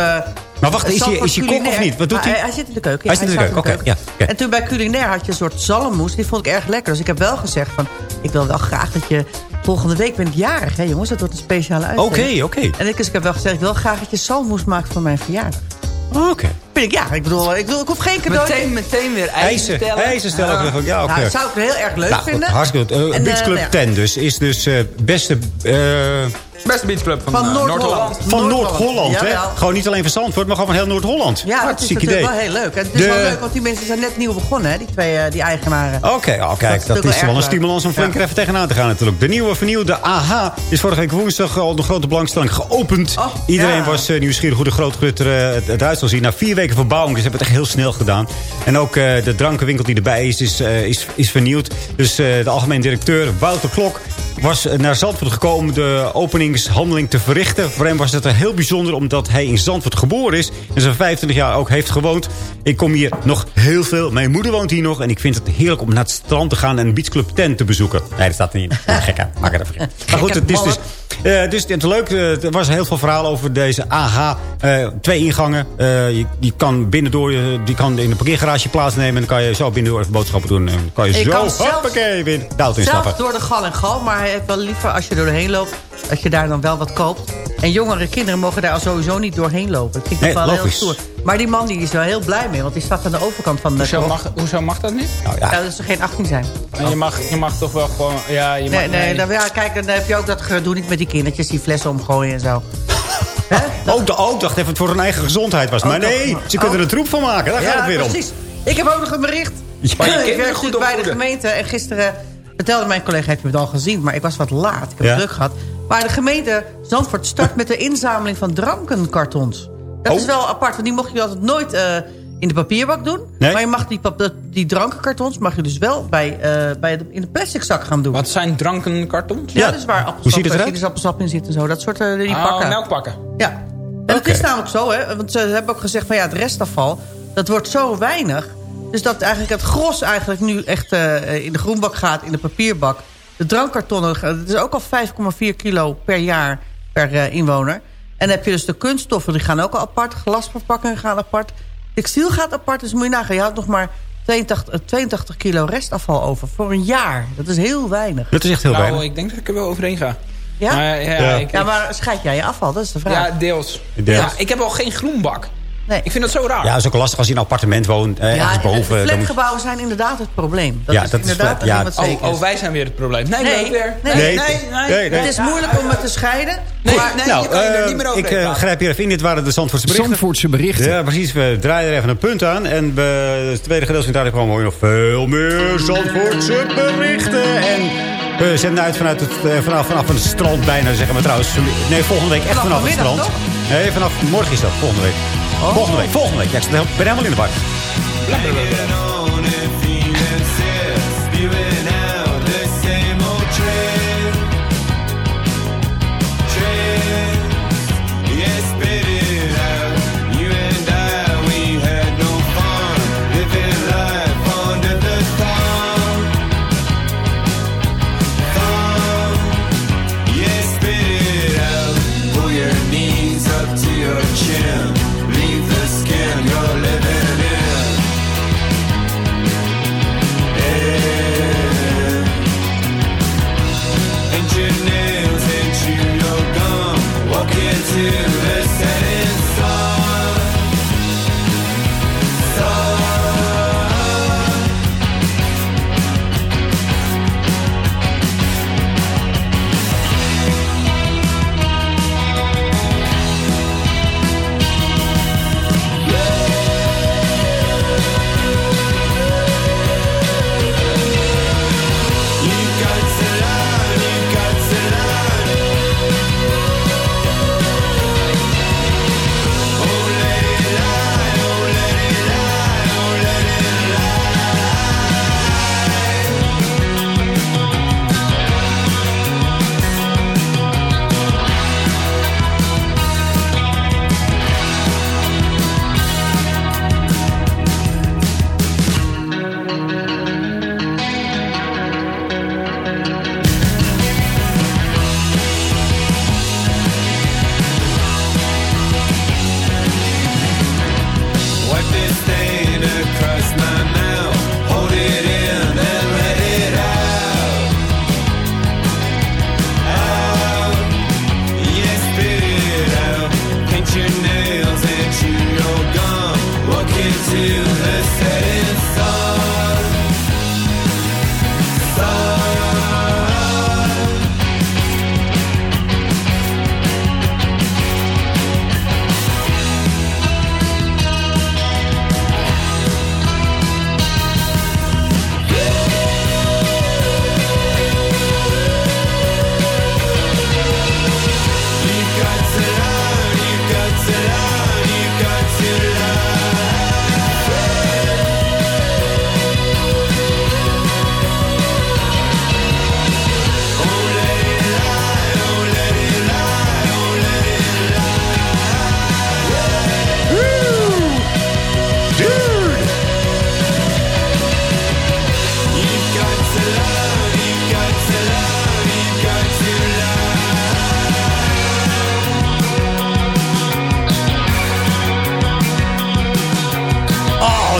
Maar wacht, is hij, is hij kok of niet? Wat doet Maar hij? Hij zit in de keuken. Hij zit in de keuken, oké, ja. En toen bij culinair had je een soort zalmmoes. Die vond ik erg lekker. Dus ik heb wel gezegd van... Ik wil wel graag dat je... Volgende week ben ik jarig, hè jongens. Dat wordt een speciale uitzending. Oké, oké. En ik, dus ik heb wel gezegd... Ik wil graag dat je zalmmoes maakt voor mijn verjaardag. Oké. Vind ik, ja, ik bedoel, ik, bedoel, ik hoef geen cadeau. Meteen, meteen weer eisen IJzer, stellen. ijzer stellen. Ah. Ja, oké. Nou, dat zou ik heel erg leuk Nou, vinden. hartstikke goed. Uh, En, Beach eh, Club nou ja. 10 dus is dus eh, beste... eh, Beste beachclub van, Van eh, Noord-Holland. Van Noord-Holland. Hè? Gewoon niet alleen van Zandvoort, maar gewoon van heel Noord-Holland. Ja, dat is natuurlijk idee. wel heel leuk. En het is De- wel leuk, want die mensen zijn net nieuw begonnen, hè? Die twee, eh, die eigenaren. Oké, oh, kijk, dat, is wel wel een stimulans om flink er Ja. even tegenaan te gaan natuurlijk. De nieuwe vernieuwde AH is vorige week woensdag al de grote belangstelling geopend. Oh, Iedereen ja. was eh, nieuwsgierig hoe de grootgrutter eh, het, het uit zal zien. Na vier weken verbouwing, dus ze hebben het echt heel snel gedaan. En ook eh, de drankenwinkel die erbij is, is, eh, is, is vernieuwd. Dus eh, de algemeen directeur Wouter Klok was naar Zandvoort gekomen de openingshandeling te verrichten. Voor hem was het heel bijzonder omdat hij in Zandvoort geboren is. En zijn 25 jaar ook heeft gewoond. Ik kom hier nog heel veel. Mijn moeder woont hier nog. En ik vind het heerlijk om naar het strand te gaan en een beachclub tent te bezoeken. Nee, dat staat er niet in. Gek hè? Maak er even. Maar goed, het is dus... eh, dus het is leuk. eh, er was heel veel verhaal over deze AH. Twee ingangen. Je, die kan binnendoor, die kan in een parkeergarage plaatsnemen. En dan kan je zo binnendoor even boodschappen doen. En dan kan je Je zo, kan hoppakee, binnen, de auto instappen. Zelfs door de gal en gal, maar hij heeft wel liever als je er doorheen loopt... dat je daar dan wel wat koopt. En jongere kinderen mogen daar al sowieso niet doorheen lopen. Dat vind Nee, toch wel logisch. heel stoer. Maar die man die is wel heel blij mee, want die staat aan de overkant van de Hoezo mag, hoezo mag dat niet? Nou Ja, dat ze geen 18 zijn. En je, mag, je mag toch wel gewoon... Ja, je mag, Nee, nee, dan, ja, kijk, dan heb je ook dat gedoe niet met die kindertjes... die flessen omgooien en zo. [LAUGHS] Ook de ook dacht even het voor hun eigen gezondheid was. Maar Ook nog- nee, ze kunnen Oh. er een troep van maken. Daar gaat ja, het weer om. precies. Ik heb ook nog een bericht. Ja. Je ik werk goed bij de gemeente. En gisteren vertelde mijn collega, heb je het al gezien? Maar ik was wat laat, ik heb druk gehad. Maar de gemeente Zandvoort start [LAUGHS] met de inzameling van drankenkartons. Dat Oh. is wel apart, want die mocht je altijd nooit eh, in de papierbak doen. Nee. Maar je mag die, die drankenkartons mag je dus wel bij, eh, bij de, in de plastic zak gaan doen. Wat zijn drankenkartons? Ja, dat is waar appelsap, Hoe ziet het eruit? sinaasappelsap in zit en zo. Dat soort eh, die Oh, pakken. melkpakken. Ja. En het is namelijk zo, hè, want ze hebben ook gezegd van ja, het restafval, dat wordt zo weinig. Dus dat eigenlijk het gros eigenlijk nu echt eh, in de groenbak gaat, in de papierbak. De drankkartonnen, het is ook al 5,4 kilo per jaar per eh, inwoner. En dan heb je dus de kunststoffen, die gaan ook al apart. Glasverpakkingen gaan apart. Textiel gaat apart, dus moet je nagaan. Je had nog maar 82, eh, 82 kilo restafval over voor een jaar. Dat is heel weinig. Dat is echt heel nou, weinig. ik denk dat ik er wel overheen ga. Ja? Maar, ja, Ja. Ik, Ja, maar scheid jij je afval? Dat is de vraag. ja, deels. Deels. Ja, ik heb al geen groenbak. Nee. Ik vind dat zo raar. Ja, dat is ook lastig als je in een appartement woont. Eh, Ja, boven. de dan moet- flatgebouwen zijn inderdaad het probleem. Dat Ja, is dat is inderdaad een ja. ding wat zeker Oh, is. oh, wij zijn weer het probleem. Nee, Nee, weer. nee, Nee, nee, nee, nee. Het is moeilijk om het te scheiden. Nee, maar, nee, nou, je kan je er niet meer over ik eh, grijp hier even in. Dit waren de Zandvoortse berichten. Zandvoortse berichten. Ja, precies. We draaien er even een punt aan. En we, het tweede gedeelte van het programma hoor je nog veel meer Zandvoortse berichten. En we zenden uit vanuit het, eh, vanaf, vanaf een strand bijna, zeggen we trouwens. Nee, volgende week echt Vanaf vanaf het strand. toch? Nee, vanaf morgen is dat. Volgende week. Volgende week, volgende week. Ja, ik ben helemaal in de war.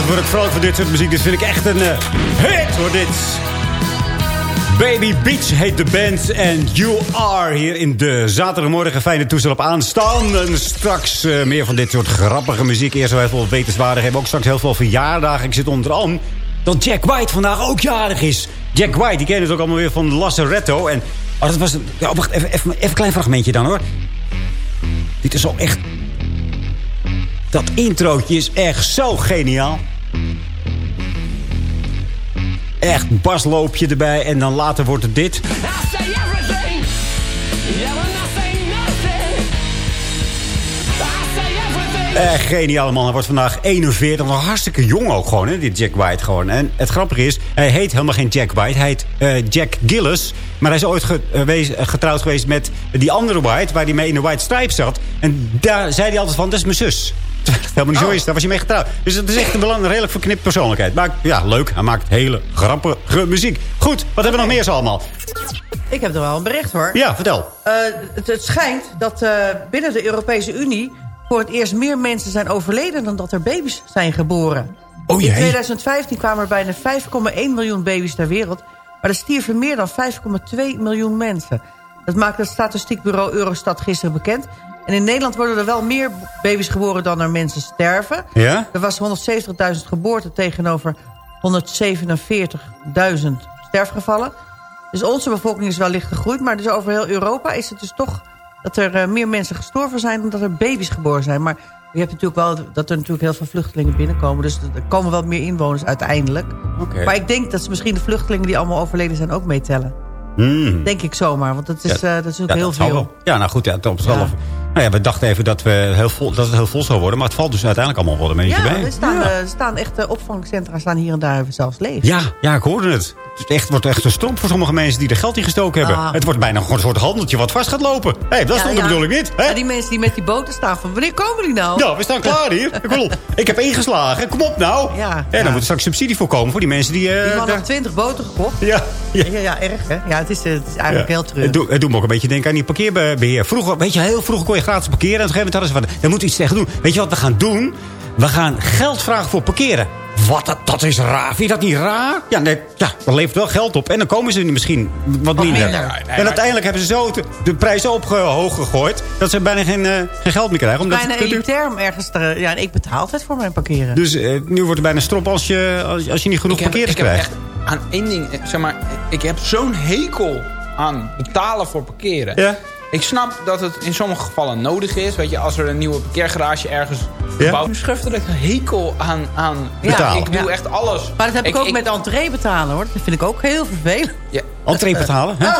Wat word ik vrolijk van dit soort muziek. Dit vind ik echt een eh, hit hoor, dit. Baby Beach heet de band. En You Are hier in de zaterdagmorgen. Fijne toestel op aanstaan. Straks eh, meer van dit soort grappige muziek. Eerst zo heel veel wetenswaardig. We hebben ook straks heel veel verjaardagen. Ik zit onder aan dat Jack White vandaag ook jarig is. Jack White, die kennen het ook allemaal weer van Lazaretto. En oh, dat was. Ja, wacht, even, even, even een klein fragmentje dan hoor. Dit is al echt... Dat introotje is echt zo geniaal. Echt basloopje erbij. En dan later wordt het dit. Eh, geniale man. Hij wordt vandaag 41. Nog hartstikke jong ook gewoon, hè, die Jack White gewoon. En het grappige is, hij heet helemaal geen Jack White. Hij heet eh, Jack Gillis. Maar hij is ooit eh, eh, getrouwd geweest met die andere White... waar hij mee in de White Stripe zat. En daar zei hij altijd van, dat is mijn zus. Terwijl helemaal niet zo is, daar was hij mee getrouwd. Dus het is echt een belang- redelijk verknipt persoonlijkheid. Maar ja, leuk. Hij maakt hele grappige muziek. Goed, wat hebben we nog meer zo allemaal? Ik heb er wel een bericht hoor. Ja, vertel. Eh, het, het schijnt dat eh, binnen de Europese Unie... voor het eerst meer mensen zijn overleden... dan dat er baby's zijn geboren. Oh, In jee. 2015 kwamen er bijna 5,1 miljoen baby's ter wereld... maar er stierven meer dan 5,2 miljoen mensen. Dat maakte het statistiekbureau Eurostat gisteren bekend. En in Nederland worden er wel meer baby's geboren dan er mensen sterven. Ja? Er was 170.000 geboorten tegenover 147.000 sterfgevallen. Dus onze bevolking is wel licht gegroeid. Maar dus over heel Europa is het dus toch dat er eh, meer mensen gestorven zijn... dan dat er baby's geboren zijn. Maar je hebt natuurlijk wel dat er natuurlijk heel veel vluchtelingen binnenkomen. Dus er komen wel meer inwoners uiteindelijk. Oké. Maar ik denk dat ze misschien de vluchtelingen die allemaal overleden zijn ook meetellen. Hmm. Denk ik zomaar, want dat is, Ja. eh, dat is ook Ja, heel veel. wel. Ja, nou goed, ja, op Ja. Nou ja, we dachten even dat, we heel vol, dat het heel vol zou worden. Maar het valt dus uiteindelijk allemaal wel een beetje Ja, bij. er staan, eh, er staan echt eh, opvangcentra staan hier en daar zelfs leeg. Ja, ja, ik hoorde het. Het echt, wordt echt een strop voor sommige mensen die er geld in gestoken hebben. Ah. Het wordt bijna gewoon een soort handeltje wat vast gaat lopen. Hé, hey, dat is Ja, toch de ja. bedoeling niet? Hè? Ja, die mensen die met die boten staan van, wanneer komen die nou? Ja, we staan klaar hier. Ik, bedoel, ik heb ingeslagen. Kom op nou. Ja, En dan moet er straks subsidie voor komen voor die mensen die... eh, Die man daar- heeft 20 boten gekocht. Ja, Ja, ja, erg hè? Ja, het is, eh, het is eigenlijk heel terug. Het, doet, het doet me ook een beetje denken aan die parkeerbeheer. Vroeger, weet je, heel vroeger kon je gratis parkeren. En op een gegeven moment hadden ze van, daar moeten we iets tegen doen. Weet je wat we gaan doen? We gaan geld vragen voor parkeren. Wat, dat, dat is raar. Vind je dat niet raar? Ja, nee, ja, dat levert wel geld op. En dan komen ze misschien wat minder. minder. Ja, Nee, en uiteindelijk hebben ze zo de, de prijs zo hoog gegooid... dat ze bijna geen, eh, geen geld meer krijgen. Omdat Bijna het te duur- elitair om ergens te... Ja, en ik betaal altijd voor mijn parkeren. Dus eh, nu wordt het bijna strop als je, als, als je niet genoeg parkeerders ik heb krijgt. echt aan één ding, eh, zeg maar, ik heb zo'n hekel aan betalen voor parkeren. Ja. Ik snap dat het in sommige gevallen nodig is. Weet je, als er een nieuwe parkeergarage ergens Ja. gebouwd is. schriftelijk hekel aan, aan Betalen. Ik doe Ja. echt alles. Maar dat heb ik, ook met entree betalen hoor. Dat vind ik ook heel vervelend. Ja, Entree betalen, hè? Ah.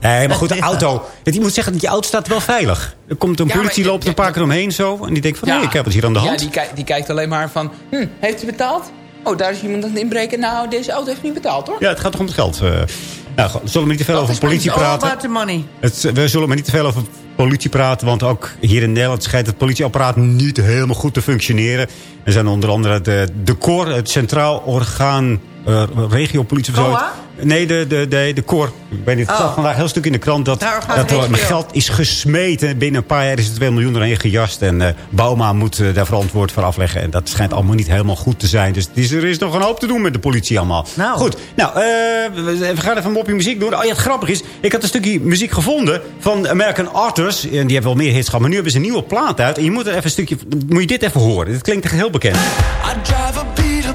Nee, maar goed, [LAUGHS] de auto. Je moet zeggen dat je auto staat wel veilig. Er komt een Ja, politie, loopt een paar keer omheen zo. En die denkt van, hé, ik heb het hier aan de hand. Ja, die, kijk- die kijkt alleen maar van... Hm, heeft u betaald? Oh, daar is iemand aan het inbreken. Nou, deze auto heeft niet betaald, hoor. Ja, het gaat toch om het geld. eh. Nou, goed, zullen we niet te veel over politie praten? Het, we zullen maar niet te veel over politie praten. Want ook hier in Nederland schijnt het politieapparaat niet helemaal goed te functioneren. Er zijn onder andere de, de COR, het Centraal Orgaan eh Regiopolitie. of zo. Nee, de, de, de, de COR. Ik weet niet, het Oh. staat vandaag een heel stuk in de krant dat, dat er geld is gesmeten. Binnen een paar jaar is er 2 miljoen erheen gejast. En eh Bauma moet eh, daar verantwoord voor afleggen. En dat schijnt allemaal niet helemaal goed te zijn. Dus is- er is nog een hoop te doen met de politie allemaal. Nou. Goed, nou, eh, we, we gaan even een mopje muziek doen. Oh ja, het grappige is, ik had een stukje muziek gevonden van American Artists. En die hebben wel meer hits gehad, maar nu hebben ze een nieuwe plaat uit. En je moet er even een stukje, moet je dit even horen. Dit klinkt echt heel bekend. I drive a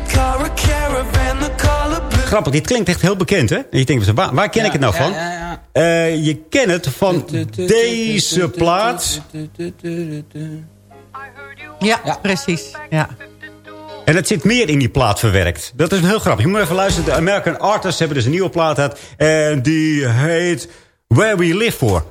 beat up car, a caravan, the color blue. Grappig, dit klinkt echt heel bekend, hè? En je denkt, waar, waar ken ik het nou van? Ja, ja, ja. Eh, je kent het van deze plaat. Ja, Ja. precies. Ja. En het zit meer in die plaat verwerkt. Dat is heel grappig. Je moet even luisteren. De American Artists hebben dus een nieuwe plaat uit. En die heet Where We Live For.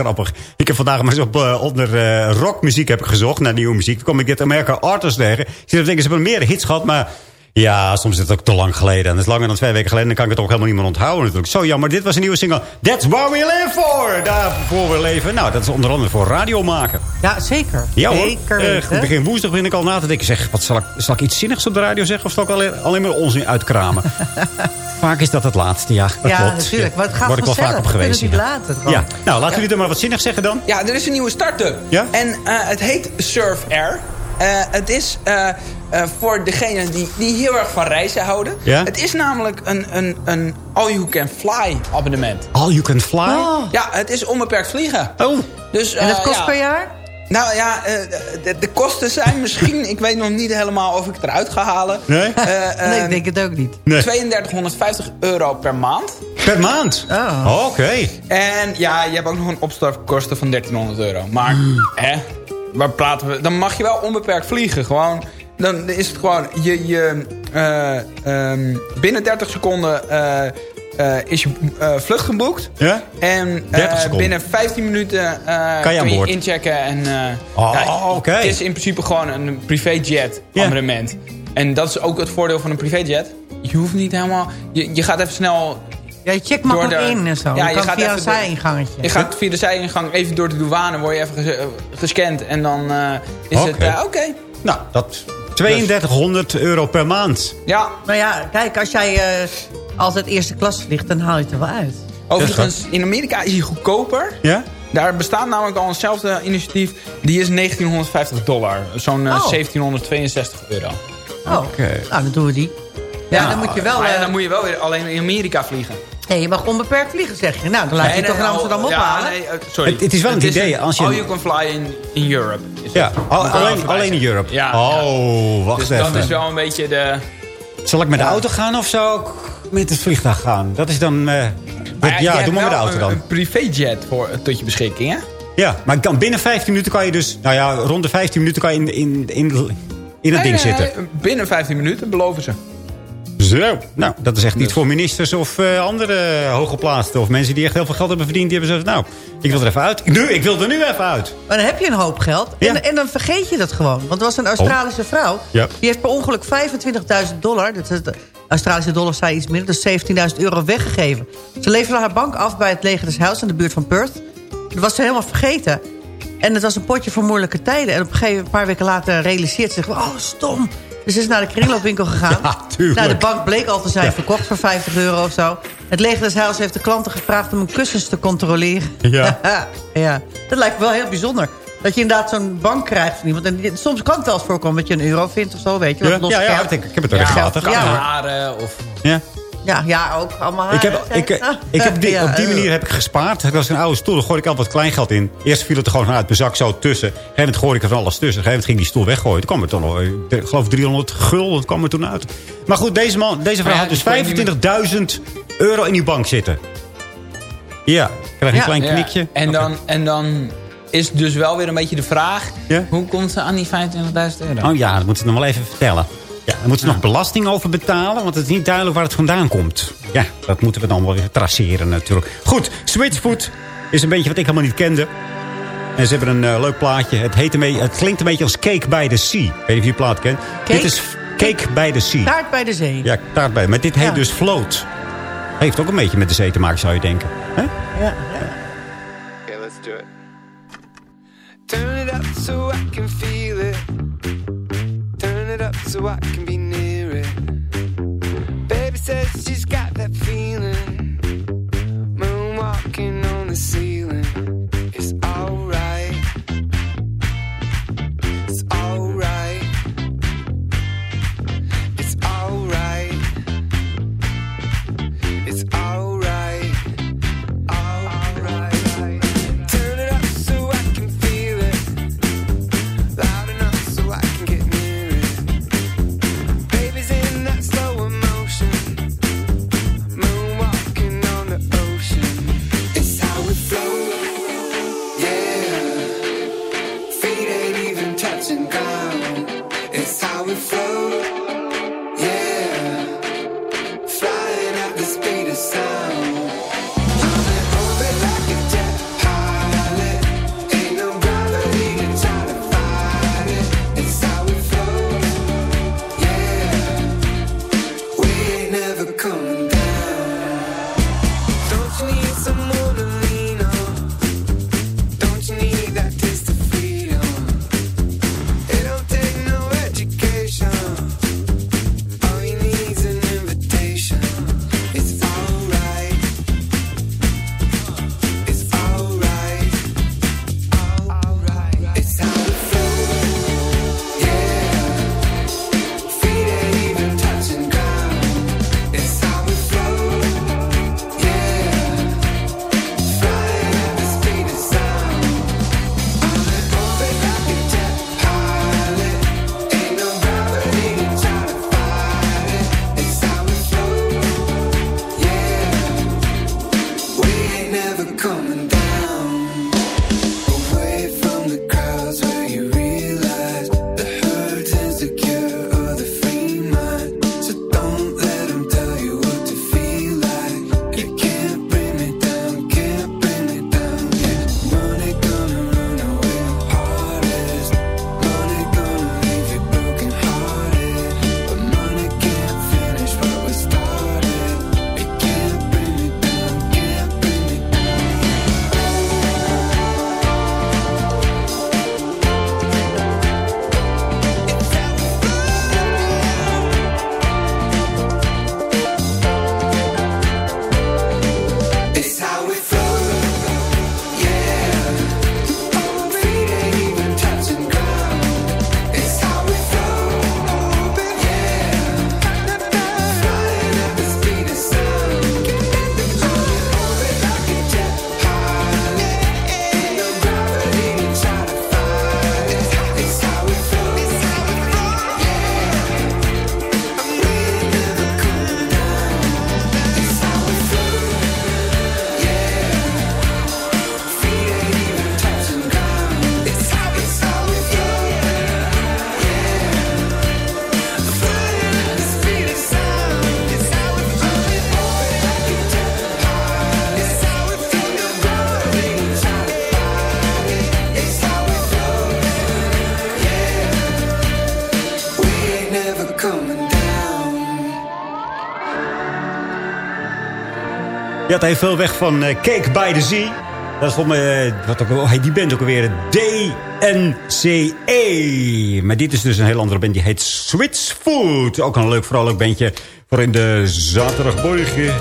Grappig. Ik heb vandaag maar eens op eh, onder eh, rockmuziek heb ik gezocht naar nieuwe muziek. Kom ik dit American Artist tegen. Ik zit te denken, ze hebben meer hits gehad, maar... Ja, soms is het ook te lang geleden. En dat is langer dan twee weken geleden. Dan kan ik het ook helemaal niet meer onthouden natuurlijk. Zo jammer. Dit was een nieuwe single. That's what we live for. Daarvoor we leven. Nou, dat is onder andere voor radio maken. Ja, zeker. Ja hoor. Zeker Eh, begin woensdag begin ik al na te denken. Zeg, wat zal ik, zal ik iets zinnigs op de radio zeggen? Of zal ik alleen, alleen maar onzin uitkramen? [LAUGHS] Vaak is dat het laatste, ja. Dat ja, klopt. natuurlijk. Maar het gaat Word ik wel vaak op We kunnen gewezen. het ja. laten. Ja, nou, laten jullie er maar wat zinnigs zeggen dan. Ja, er is een nieuwe start-up. Ja? En eh, het heet Surf Air. Eh, het is eh, eh, voor degenen die, die heel erg van reizen houden. Ja? Het is namelijk een, een, een all-you-can-fly abonnement. All you can fly? Ja, het is onbeperkt vliegen. Oh. Dus, En dat kost ja. per jaar? Nou ja, eh, de, de kosten zijn misschien... [LAUGHS] ik weet nog niet helemaal of ik het eruit ga halen. Nee? Eh, [LAUGHS] nee, ik denk het ook niet. Nee. 3250 euro per maand. Per maand? Oh. Oké. En ja, je hebt ook nog een opstartkosten van 1300 euro. Maar, hè, waar praten we? Dan mag je wel onbeperkt vliegen. Gewoon, dan is het gewoon, je, je, eh, ehm, binnen 30 seconden eh, eh, is je vlucht geboekt. Ja? En 30 seconden. binnen 15 minuten Kan je kun je inchecken. En, Oh, ja. Het is in principe gewoon een privéjet abonnement. En dat is ook het voordeel van een privéjet. Je hoeft niet helemaal... Je, je gaat even snel Ja, je checkt makkelijk Door de- in en zo. Ja, je je kan gaat via een zijingangetje. Je gaat via de zijingang even door de douane, word je even ges- eh, gescand en dan eh, is het Oké. eh. Nou, dat 3200 euro per maand. Ja, Nou ja, kijk, als jij eh, altijd eerste klas vliegt, dan haal je het er wel uit. overigens in Amerika is hij goedkoper. Ja? Daar bestaat namelijk al eenzelfde initiatief. Die is 1950 dollar. Zo'n eh, Oh. 1762 euro. Oh, Oké. nou, dan doen we die. Ja, dan moet je wel... Maar ja, dan moet je wel weer alleen in Amerika vliegen. Nee, je mag onbeperkt vliegen, zeg je. Nou, dan laat je Nee, toch in Amsterdam oh, ophalen. Ja, nee, eh, sorry. Het- het is wel een idee, als je- All you can fly in, in Europe. is Ja, al- je alleen, alleen in. Europe. Ja, ja. oh, wacht Dus even. dat is wel een beetje de... Zal ik met de auto gaan of zou ik met het vliegtuig gaan? Dat is dan... eh, Maar ja, doe maar met de auto een- dan. Een privéjet voor, tot je beschikking, hè? Ja, maar kan, binnen 15 minuten kan je dus... Nou ja, rond de 15 minuten kan je in, in, in, in het Nee, ding nee, zitten. nee, binnen 15 minuten, beloven ze. Zo. Nou, dat is echt niet voor ministers of eh, andere hooggeplaatsten. Of mensen die echt heel veel geld hebben verdiend. Die hebben gezegd, nou, ik wil er even uit. Nu, ik wil er nu even uit. Maar dan heb je een hoop geld. Ja. En, en dan vergeet je dat gewoon. Want er was een Australische vrouw. Ja. Die heeft per ongeluk 25.000 dollar. Dat is, de Australische dollar zei iets minder. Dus 17.000 euro weggegeven. Ze leverde haar bank af bij het leger des Huis in de buurt van Perth. Dat was ze helemaal vergeten. En het was een potje voor moeilijke tijden. En op een gegeven een paar weken later realiseert ze zich... Oh, stom. Dus ze is naar de kringloopwinkel gegaan. Ja, tuurlijk. Nou, de bank bleek al te zijn verkocht voor 50 euro of zo. Het leger des Huis heeft de klanten gevraagd om hun kussens te controleren. Ja. [LAUGHS] ja, dat lijkt me wel heel bijzonder. Dat je inderdaad zo'n bank krijgt van iemand. En die- soms kan het wel eens voorkomen dat je een euro vindt of zo, weet je. Ja, wat los ja, ja, geld. ik, ik heb het er in de gaten. Ja. Ja. Of... Ja. Ja, ja, ook allemaal Ik heb, ik, ik heb [LAUGHS] die, Ja, op die eh. manier heb ik gespaard. Ik was een oude stoel, daar gooi ik altijd wat kleingeld in. Eerst viel het er gewoon uit mijn zak zo tussen. Gegeven moment gooi ik er van alles tussen. Gegeven moment ging die stoel weggooien. Toen kwam er toen nog, eh, ik geloof 300 gulden kwam er toen uit. Maar goed, deze, man, deze vrouw ja, had dus die kon je 25.000 euro in die bank zitten. Ja, krijg een Ja. klein Ja, knikje. En, dan, en dan is dus wel weer een beetje de vraag... Ja? hoe komt ze aan die 25.000 euro? Oh ja, dat moeten ze nog wel even vertellen. Ja, daar moeten ze nog belasting over betalen, want het is niet duidelijk waar het vandaan komt. Ja, dat moeten we dan wel weer traceren natuurlijk. Goed, Switchfoot is een beetje wat ik helemaal niet kende. En ze hebben een eh, leuk plaatje. Het, heet een beetje, het klinkt een beetje als Cake by the Sea. Ik weet niet of je die plaat kent. Dit is Cake by the Sea. Taart bij de zee. Ja, taart bij. Maar dit heet Ja. dus Float. Heeft ook een beetje met de zee te maken, zou je denken. Hè? Ja. Okay, let's do it. Turn it up so I can feel so I can be near it. Baby says she's got Had even veel weg van eh, Cake by the Sea. Dat is volgens mij, eh, wat ook, oh, die band ook alweer, DNCE. Maar dit is dus een heel andere band, die heet Switch Food. Ook een leuk, vrolijk bandje voor in de zaterdagmorgen.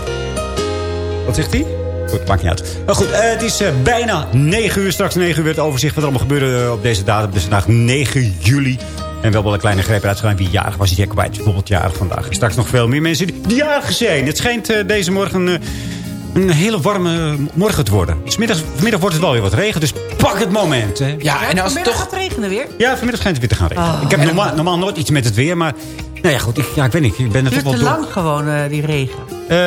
Wat zegt hij? Goed, maakt niet uit. Maar goed, eh, het is bijna 9 uur. Straks 9 uur het overzicht wat er allemaal gebeurde op deze datum. Is vandaag 9 juli. En wel wel een kleine greep uitgegaan wie jarig was. Die kwijt, bijvoorbeeld jarig vandaag. Straks nog veel meer mensen die jarig zijn. Het schijnt deze morgen een hele warme morgen te worden. Middag, vanmiddag wordt het wel weer wat regen. Dus pak het moment. Hè. Ja, en als het toch... gaat regenen weer? Ja, vanmiddag schijnt het weer te gaan regenen. Oh. Ik heb normaal, normaal nooit iets met het weer. Maar nou ja, goed. Ik, ja, ik weet niet. Ik ben Het wel te door. lang gewoon, eh, die regen. Eh,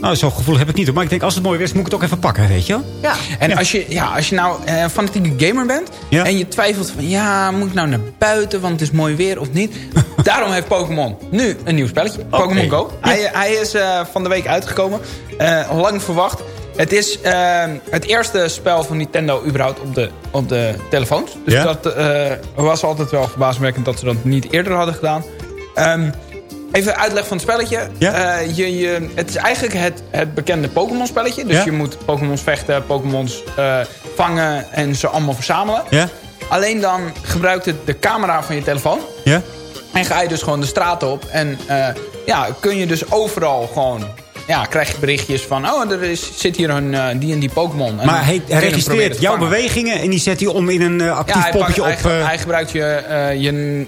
nou, zo'n gevoel heb ik niet. Maar ik denk, als het mooi weer is, moet ik het ook even pakken, weet je wel? Ja. En als je, ja, als je nou eh, een fanatieke gamer bent... Ja. en je twijfelt van... ja, moet ik nou naar buiten, want het is mooi weer of niet... [LAUGHS] daarom heeft Pokémon nu een nieuw spelletje. Pokémon Go. Hij, hij is eh, van de week uitgekomen. Eh, lang verwacht. Het is het eerste spel van Nintendo überhaupt op de, op de telefoons. Dus Ja? dat eh, was altijd wel verbazingwekkend dat ze dat niet eerder hadden gedaan. Ehm, even uitleg van het spelletje. Eh, je, je, het is eigenlijk het, het bekende Pokémon spelletje. Dus Ja? je moet Pokémons vechten, Pokémons eh, vangen en ze allemaal verzamelen. Ja? Alleen dan gebruikt het de camera van je telefoon. Ja? En ga je dus gewoon de straat op. En eh, ja, kun je dus overal gewoon... Ja, krijg je berichtjes van... Oh, er is, zit hier een eh, die en die Pokémon. Maar hij, hij registreert jouw bewegingen... en die zet hij om in een eh, actief Ja, hij, pakt- hij, op... ge- eh, hij gebruikt je, je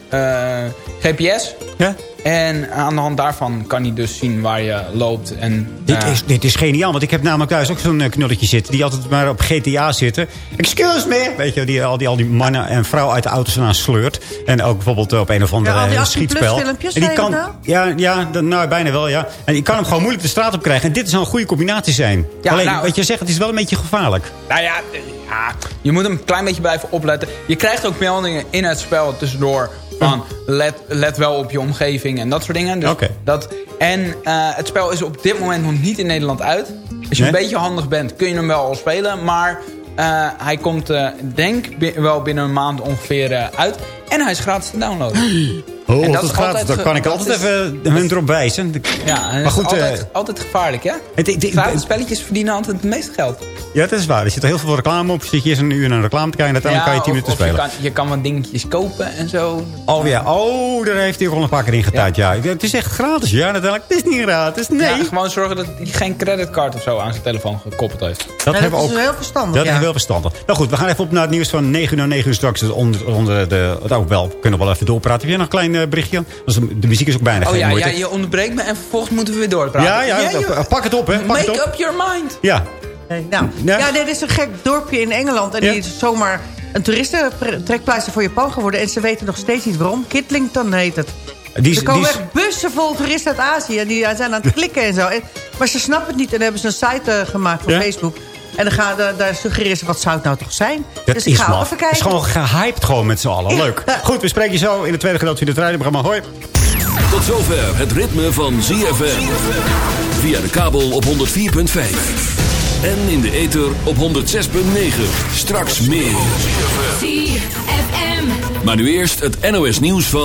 GPS. Ja? En aan de hand daarvan kan hij dus zien waar je loopt. En, Dit, eh, is, dit is geniaal, want ik heb namelijk thuis ook zo'n eh, knulletje zitten... die altijd maar op GTA zitten. Excuse me! Weet je, die, al, die, al die mannen en vrouwen uit de auto's aan sleurt. En ook bijvoorbeeld op een of andere Ja, al die eh, 18 plus schietspel. filmpjes, en die je kan, dat ja, ja, nou, bijna wel, ja. En die kan hem gewoon moeilijk de straat op krijgen. En dit zou een goede combinatie zijn. Ja, Alleen, nou- wat je zegt, het is wel een beetje gevaarlijk. Nou ja, eh, ja, je moet hem een klein beetje blijven opletten. Je krijgt ook meldingen in het spel tussendoor van let, let wel op je omgeving en dat soort dingen. Dus dat, en eh, het spel is op dit moment nog niet in Nederland uit. Als je Nee? een beetje handig bent kun je hem wel al spelen. Maar eh, hij komt eh denk wel binnen een maand ongeveer uit. En hij is gratis te downloaden. [GASPS] Oh, En dat, is gaat, altijd dan kan ik dat altijd is- even hun erop wijzen. Ja, en maar dat goed, is altijd, eh, altijd gevaarlijk, hè? het- het- spelletjes verdienen altijd het meeste geld. ja, dat is waar. Er zit er heel veel reclame op. Zit je eens een uur naar een reclame te kijken... en uiteindelijk kan je tien minuten of je spelen. kan, je kan wat dingetjes kopen en zo. Oh ja, oh, daar heeft hij ook al een paar keer in getuid. Ja. Het is echt gratis, ja, natuurlijk. Het is niet gratis, nee. Ja, gewoon zorgen dat hij geen creditcard of zo aan zijn telefoon gekoppeld heeft. dat hebben we is ook. heel verstandig, Dat ja. is heel verstandig. Nou goed, we gaan even op naar het nieuws van 9 uur naar 9 uur straks. Dus onder, onder de, het ook wel, kunnen we wel even doorpraten. Heb jij nog een klein eh, berichtje? Dus de, muziek is ook bijna Oh geen ja, moeite. ja, je onderbreekt me en vervolgens moeten we weer doorpraten. ja, ja, joh. pak het op, hè. Pak Make het op. up your mind. Ja, Nee, nou, Ja. ja, dit is een gek dorpje in Engeland. En Ja. die is zomaar een toeristentrekpleister voor Japan geworden. En ze weten nog steeds niet waarom. Kitlington heet het. Die er komen die echt bussen vol toeristen uit Azië. En die zijn aan het klikken en zo. En- maar ze snappen het niet. En dan hebben ze een site eh, gemaakt voor Ja. Facebook. En dan gaan, daar, daar suggereren ze, wat zou het nou toch zijn? dat dus ik is ga maf. even Het is kijken. gewoon gehyped gewoon met z'n allen. Ja. Leuk. Goed, we spreken je zo in het tweede gedeelte van het radioprogramma. Hoi. Tot zover het ritme van ZFM. Via de kabel op 104.5. En in de ether op 106.9. Straks meer. ZFM. Maar nu eerst het NOS nieuws van...